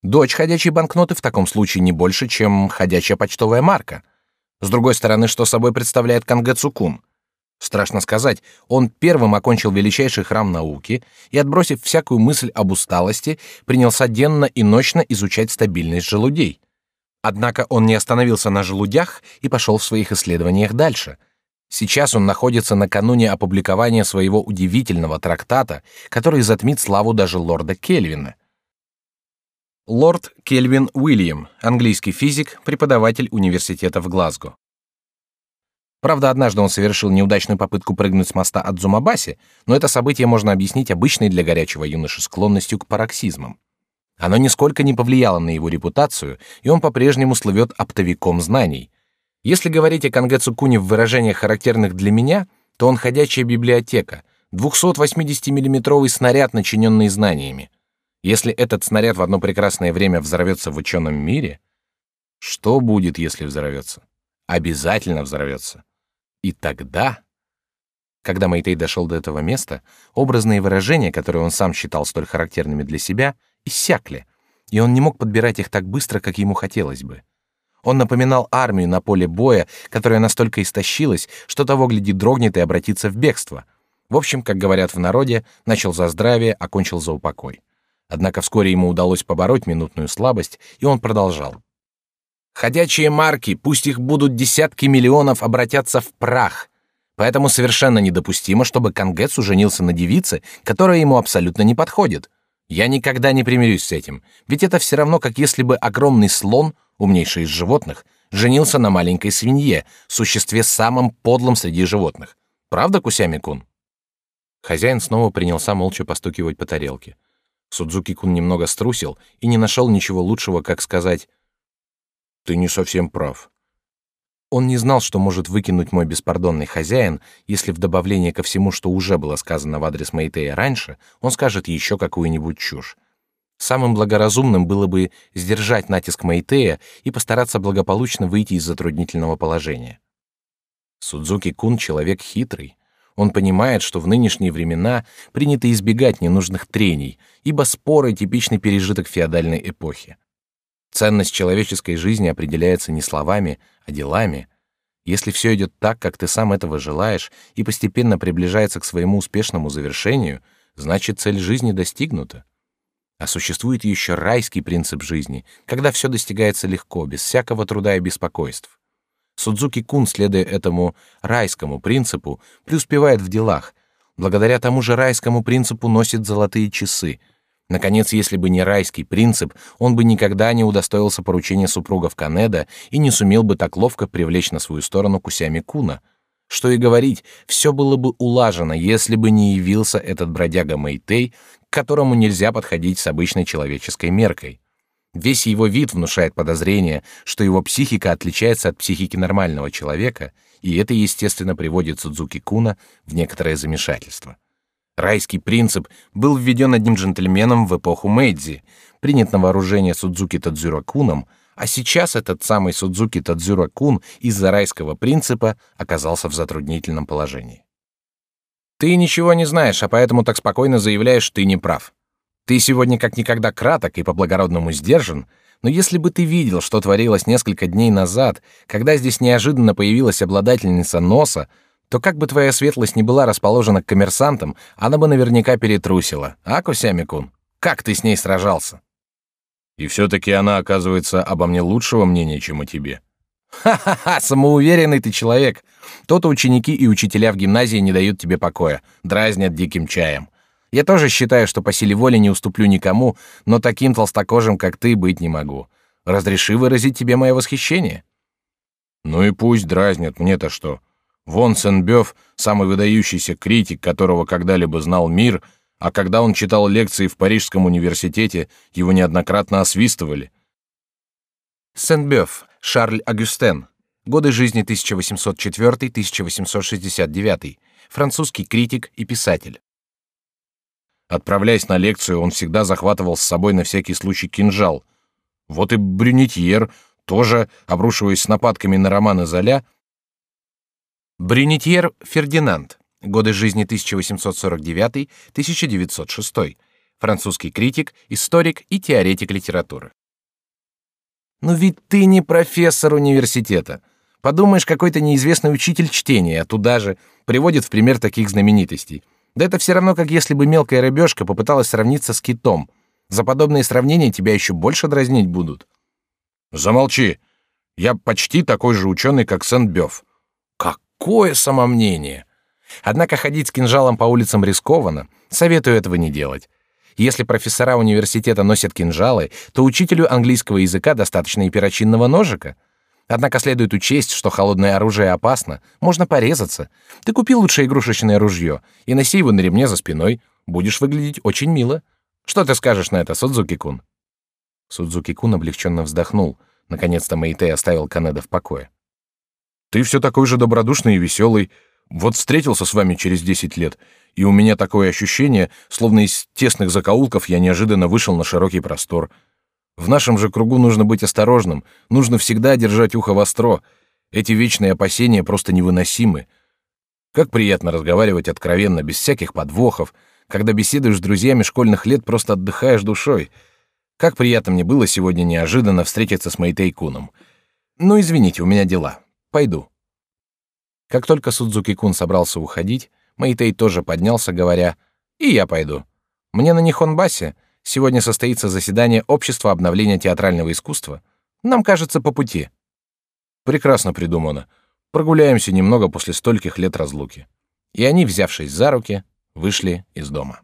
Дочь ходячей банкноты в таком случае не больше, чем ходячая почтовая марка. С другой стороны, что собой представляет Кангэцукун? Страшно сказать, он первым окончил величайший храм науки и, отбросив всякую мысль об усталости, принялся денно и ночно изучать стабильность желудей. Однако он не остановился на желудях и пошел в своих исследованиях дальше. Сейчас он находится накануне опубликования своего удивительного трактата, который затмит славу даже лорда Кельвина. Лорд Кельвин Уильям, английский физик, преподаватель университета в Глазго. Правда, однажды он совершил неудачную попытку прыгнуть с моста от Зумабаси, но это событие можно объяснить обычной для горячего юноши склонностью к пароксизмам. Оно нисколько не повлияло на его репутацию, и он по-прежнему слывет оптовиком знаний. Если говорить о Кангэ Цукуне в выражениях, характерных для меня, то он ходячая библиотека, 280-миллиметровый снаряд, начиненный знаниями. Если этот снаряд в одно прекрасное время взорвется в ученом мире, что будет, если взорвется? Обязательно взорвется. И тогда... Когда Мэйтей дошел до этого места, образные выражения, которые он сам считал столь характерными для себя, иссякли, и он не мог подбирать их так быстро, как ему хотелось бы. Он напоминал армию на поле боя, которая настолько истощилась, что того гляди дрогнет и обратится в бегство. В общем, как говорят в народе, начал за здравие, окончил за упокой. Однако вскоре ему удалось побороть минутную слабость, и он продолжал. Ходячие марки, пусть их будут десятки миллионов, обратятся в прах. Поэтому совершенно недопустимо, чтобы Кангетсу женился на девице, которая ему абсолютно не подходит. Я никогда не примирюсь с этим, ведь это все равно, как если бы огромный слон, умнейший из животных, женился на маленькой свинье, существе самым подлым среди животных. Правда, Кусями-кун? Хозяин снова принялся молча постукивать по тарелке. Судзуки-кун немного струсил и не нашел ничего лучшего, как сказать ты не совсем прав. Он не знал, что может выкинуть мой беспардонный хозяин, если в добавление ко всему, что уже было сказано в адрес Мэйтея раньше, он скажет еще какую-нибудь чушь. Самым благоразумным было бы сдержать натиск Мэйтея и постараться благополучно выйти из затруднительного положения. Судзуки Кун человек хитрый. Он понимает, что в нынешние времена принято избегать ненужных трений, ибо споры — типичный пережиток феодальной эпохи. Ценность человеческой жизни определяется не словами, а делами. Если все идет так, как ты сам этого желаешь, и постепенно приближается к своему успешному завершению, значит, цель жизни достигнута. А существует еще райский принцип жизни, когда все достигается легко, без всякого труда и беспокойств. Судзуки Кун, следуя этому райскому принципу, преуспевает в делах. Благодаря тому же райскому принципу носит золотые часы — Наконец, если бы не райский принцип, он бы никогда не удостоился поручения супругов Канеда и не сумел бы так ловко привлечь на свою сторону Кусями Куна. Что и говорить, все было бы улажено, если бы не явился этот бродяга Мэйтей, к которому нельзя подходить с обычной человеческой меркой. Весь его вид внушает подозрение, что его психика отличается от психики нормального человека, и это, естественно, приводит Судзуки Куна в некоторое замешательство. Райский принцип был введен одним джентльменом в эпоху Мэйдзи, принят на вооружение Судзуки Тадзюра Куном, а сейчас этот самый Судзуки Тадзюра Кун из-за райского принципа оказался в затруднительном положении. Ты ничего не знаешь, а поэтому так спокойно заявляешь, ты не прав. Ты сегодня как никогда краток и по-благородному сдержан, но если бы ты видел, что творилось несколько дней назад, когда здесь неожиданно появилась обладательница носа, то как бы твоя светлость не была расположена к коммерсантам, она бы наверняка перетрусила. А, Кусямикун, как ты с ней сражался? И все-таки она, оказывается, обо мне лучшего мнения, чем о тебе. Ха-ха-ха, самоуверенный ты человек. То-то ученики и учителя в гимназии не дают тебе покоя, дразнят диким чаем. Я тоже считаю, что по силе воли не уступлю никому, но таким толстокожим, как ты, быть не могу. Разреши выразить тебе мое восхищение. Ну и пусть дразнят, мне-то что. Вон Сен-Бёв, самый выдающийся критик, которого когда-либо знал мир, а когда он читал лекции в Парижском университете, его неоднократно освистывали. Сен-Бёв, Шарль Агюстен. Годы жизни 1804-1869. Французский критик и писатель. Отправляясь на лекцию, он всегда захватывал с собой на всякий случай кинжал. Вот и Брюнетьер, тоже, обрушиваясь с нападками на романы Золя, Брюнетьер Фердинанд. Годы жизни 1849-1906. Французский критик, историк и теоретик литературы. Но ведь ты не профессор университета. Подумаешь, какой-то неизвестный учитель чтения, а туда же приводит в пример таких знаменитостей. Да это все равно, как если бы мелкая рыбешка попыталась сравниться с китом. За подобные сравнения тебя еще больше дразнить будут. Замолчи. Я почти такой же ученый, как Сен-Бёв. Какое самомнение! Однако ходить с кинжалом по улицам рискованно, советую этого не делать. Если профессора университета носят кинжалы, то учителю английского языка достаточно и перочинного ножика. Однако следует учесть, что холодное оружие опасно, можно порезаться. Ты купи лучше игрушечное ружье и носи его на ремне за спиной, будешь выглядеть очень мило. Что ты скажешь на это, Судзуки-кун? Судзуки-кун облегченно вздохнул. Наконец-то Мэйтэй оставил Канеда в покое. Ты все такой же добродушный и веселый. Вот встретился с вами через десять лет, и у меня такое ощущение, словно из тесных закоулков я неожиданно вышел на широкий простор. В нашем же кругу нужно быть осторожным, нужно всегда держать ухо востро. Эти вечные опасения просто невыносимы. Как приятно разговаривать откровенно, без всяких подвохов, когда беседуешь с друзьями школьных лет, просто отдыхаешь душой. Как приятно мне было сегодня неожиданно встретиться с Мэйтей Куном. Ну, извините, у меня дела. Пойду. Как только Судзуки-кун собрался уходить, Мэйтей тоже поднялся, говоря, «И я пойду. Мне на Нихонбасе сегодня состоится заседание Общества обновления театрального искусства. Нам кажется по пути». «Прекрасно придумано. Прогуляемся немного после стольких лет разлуки». И они, взявшись за руки, вышли из дома.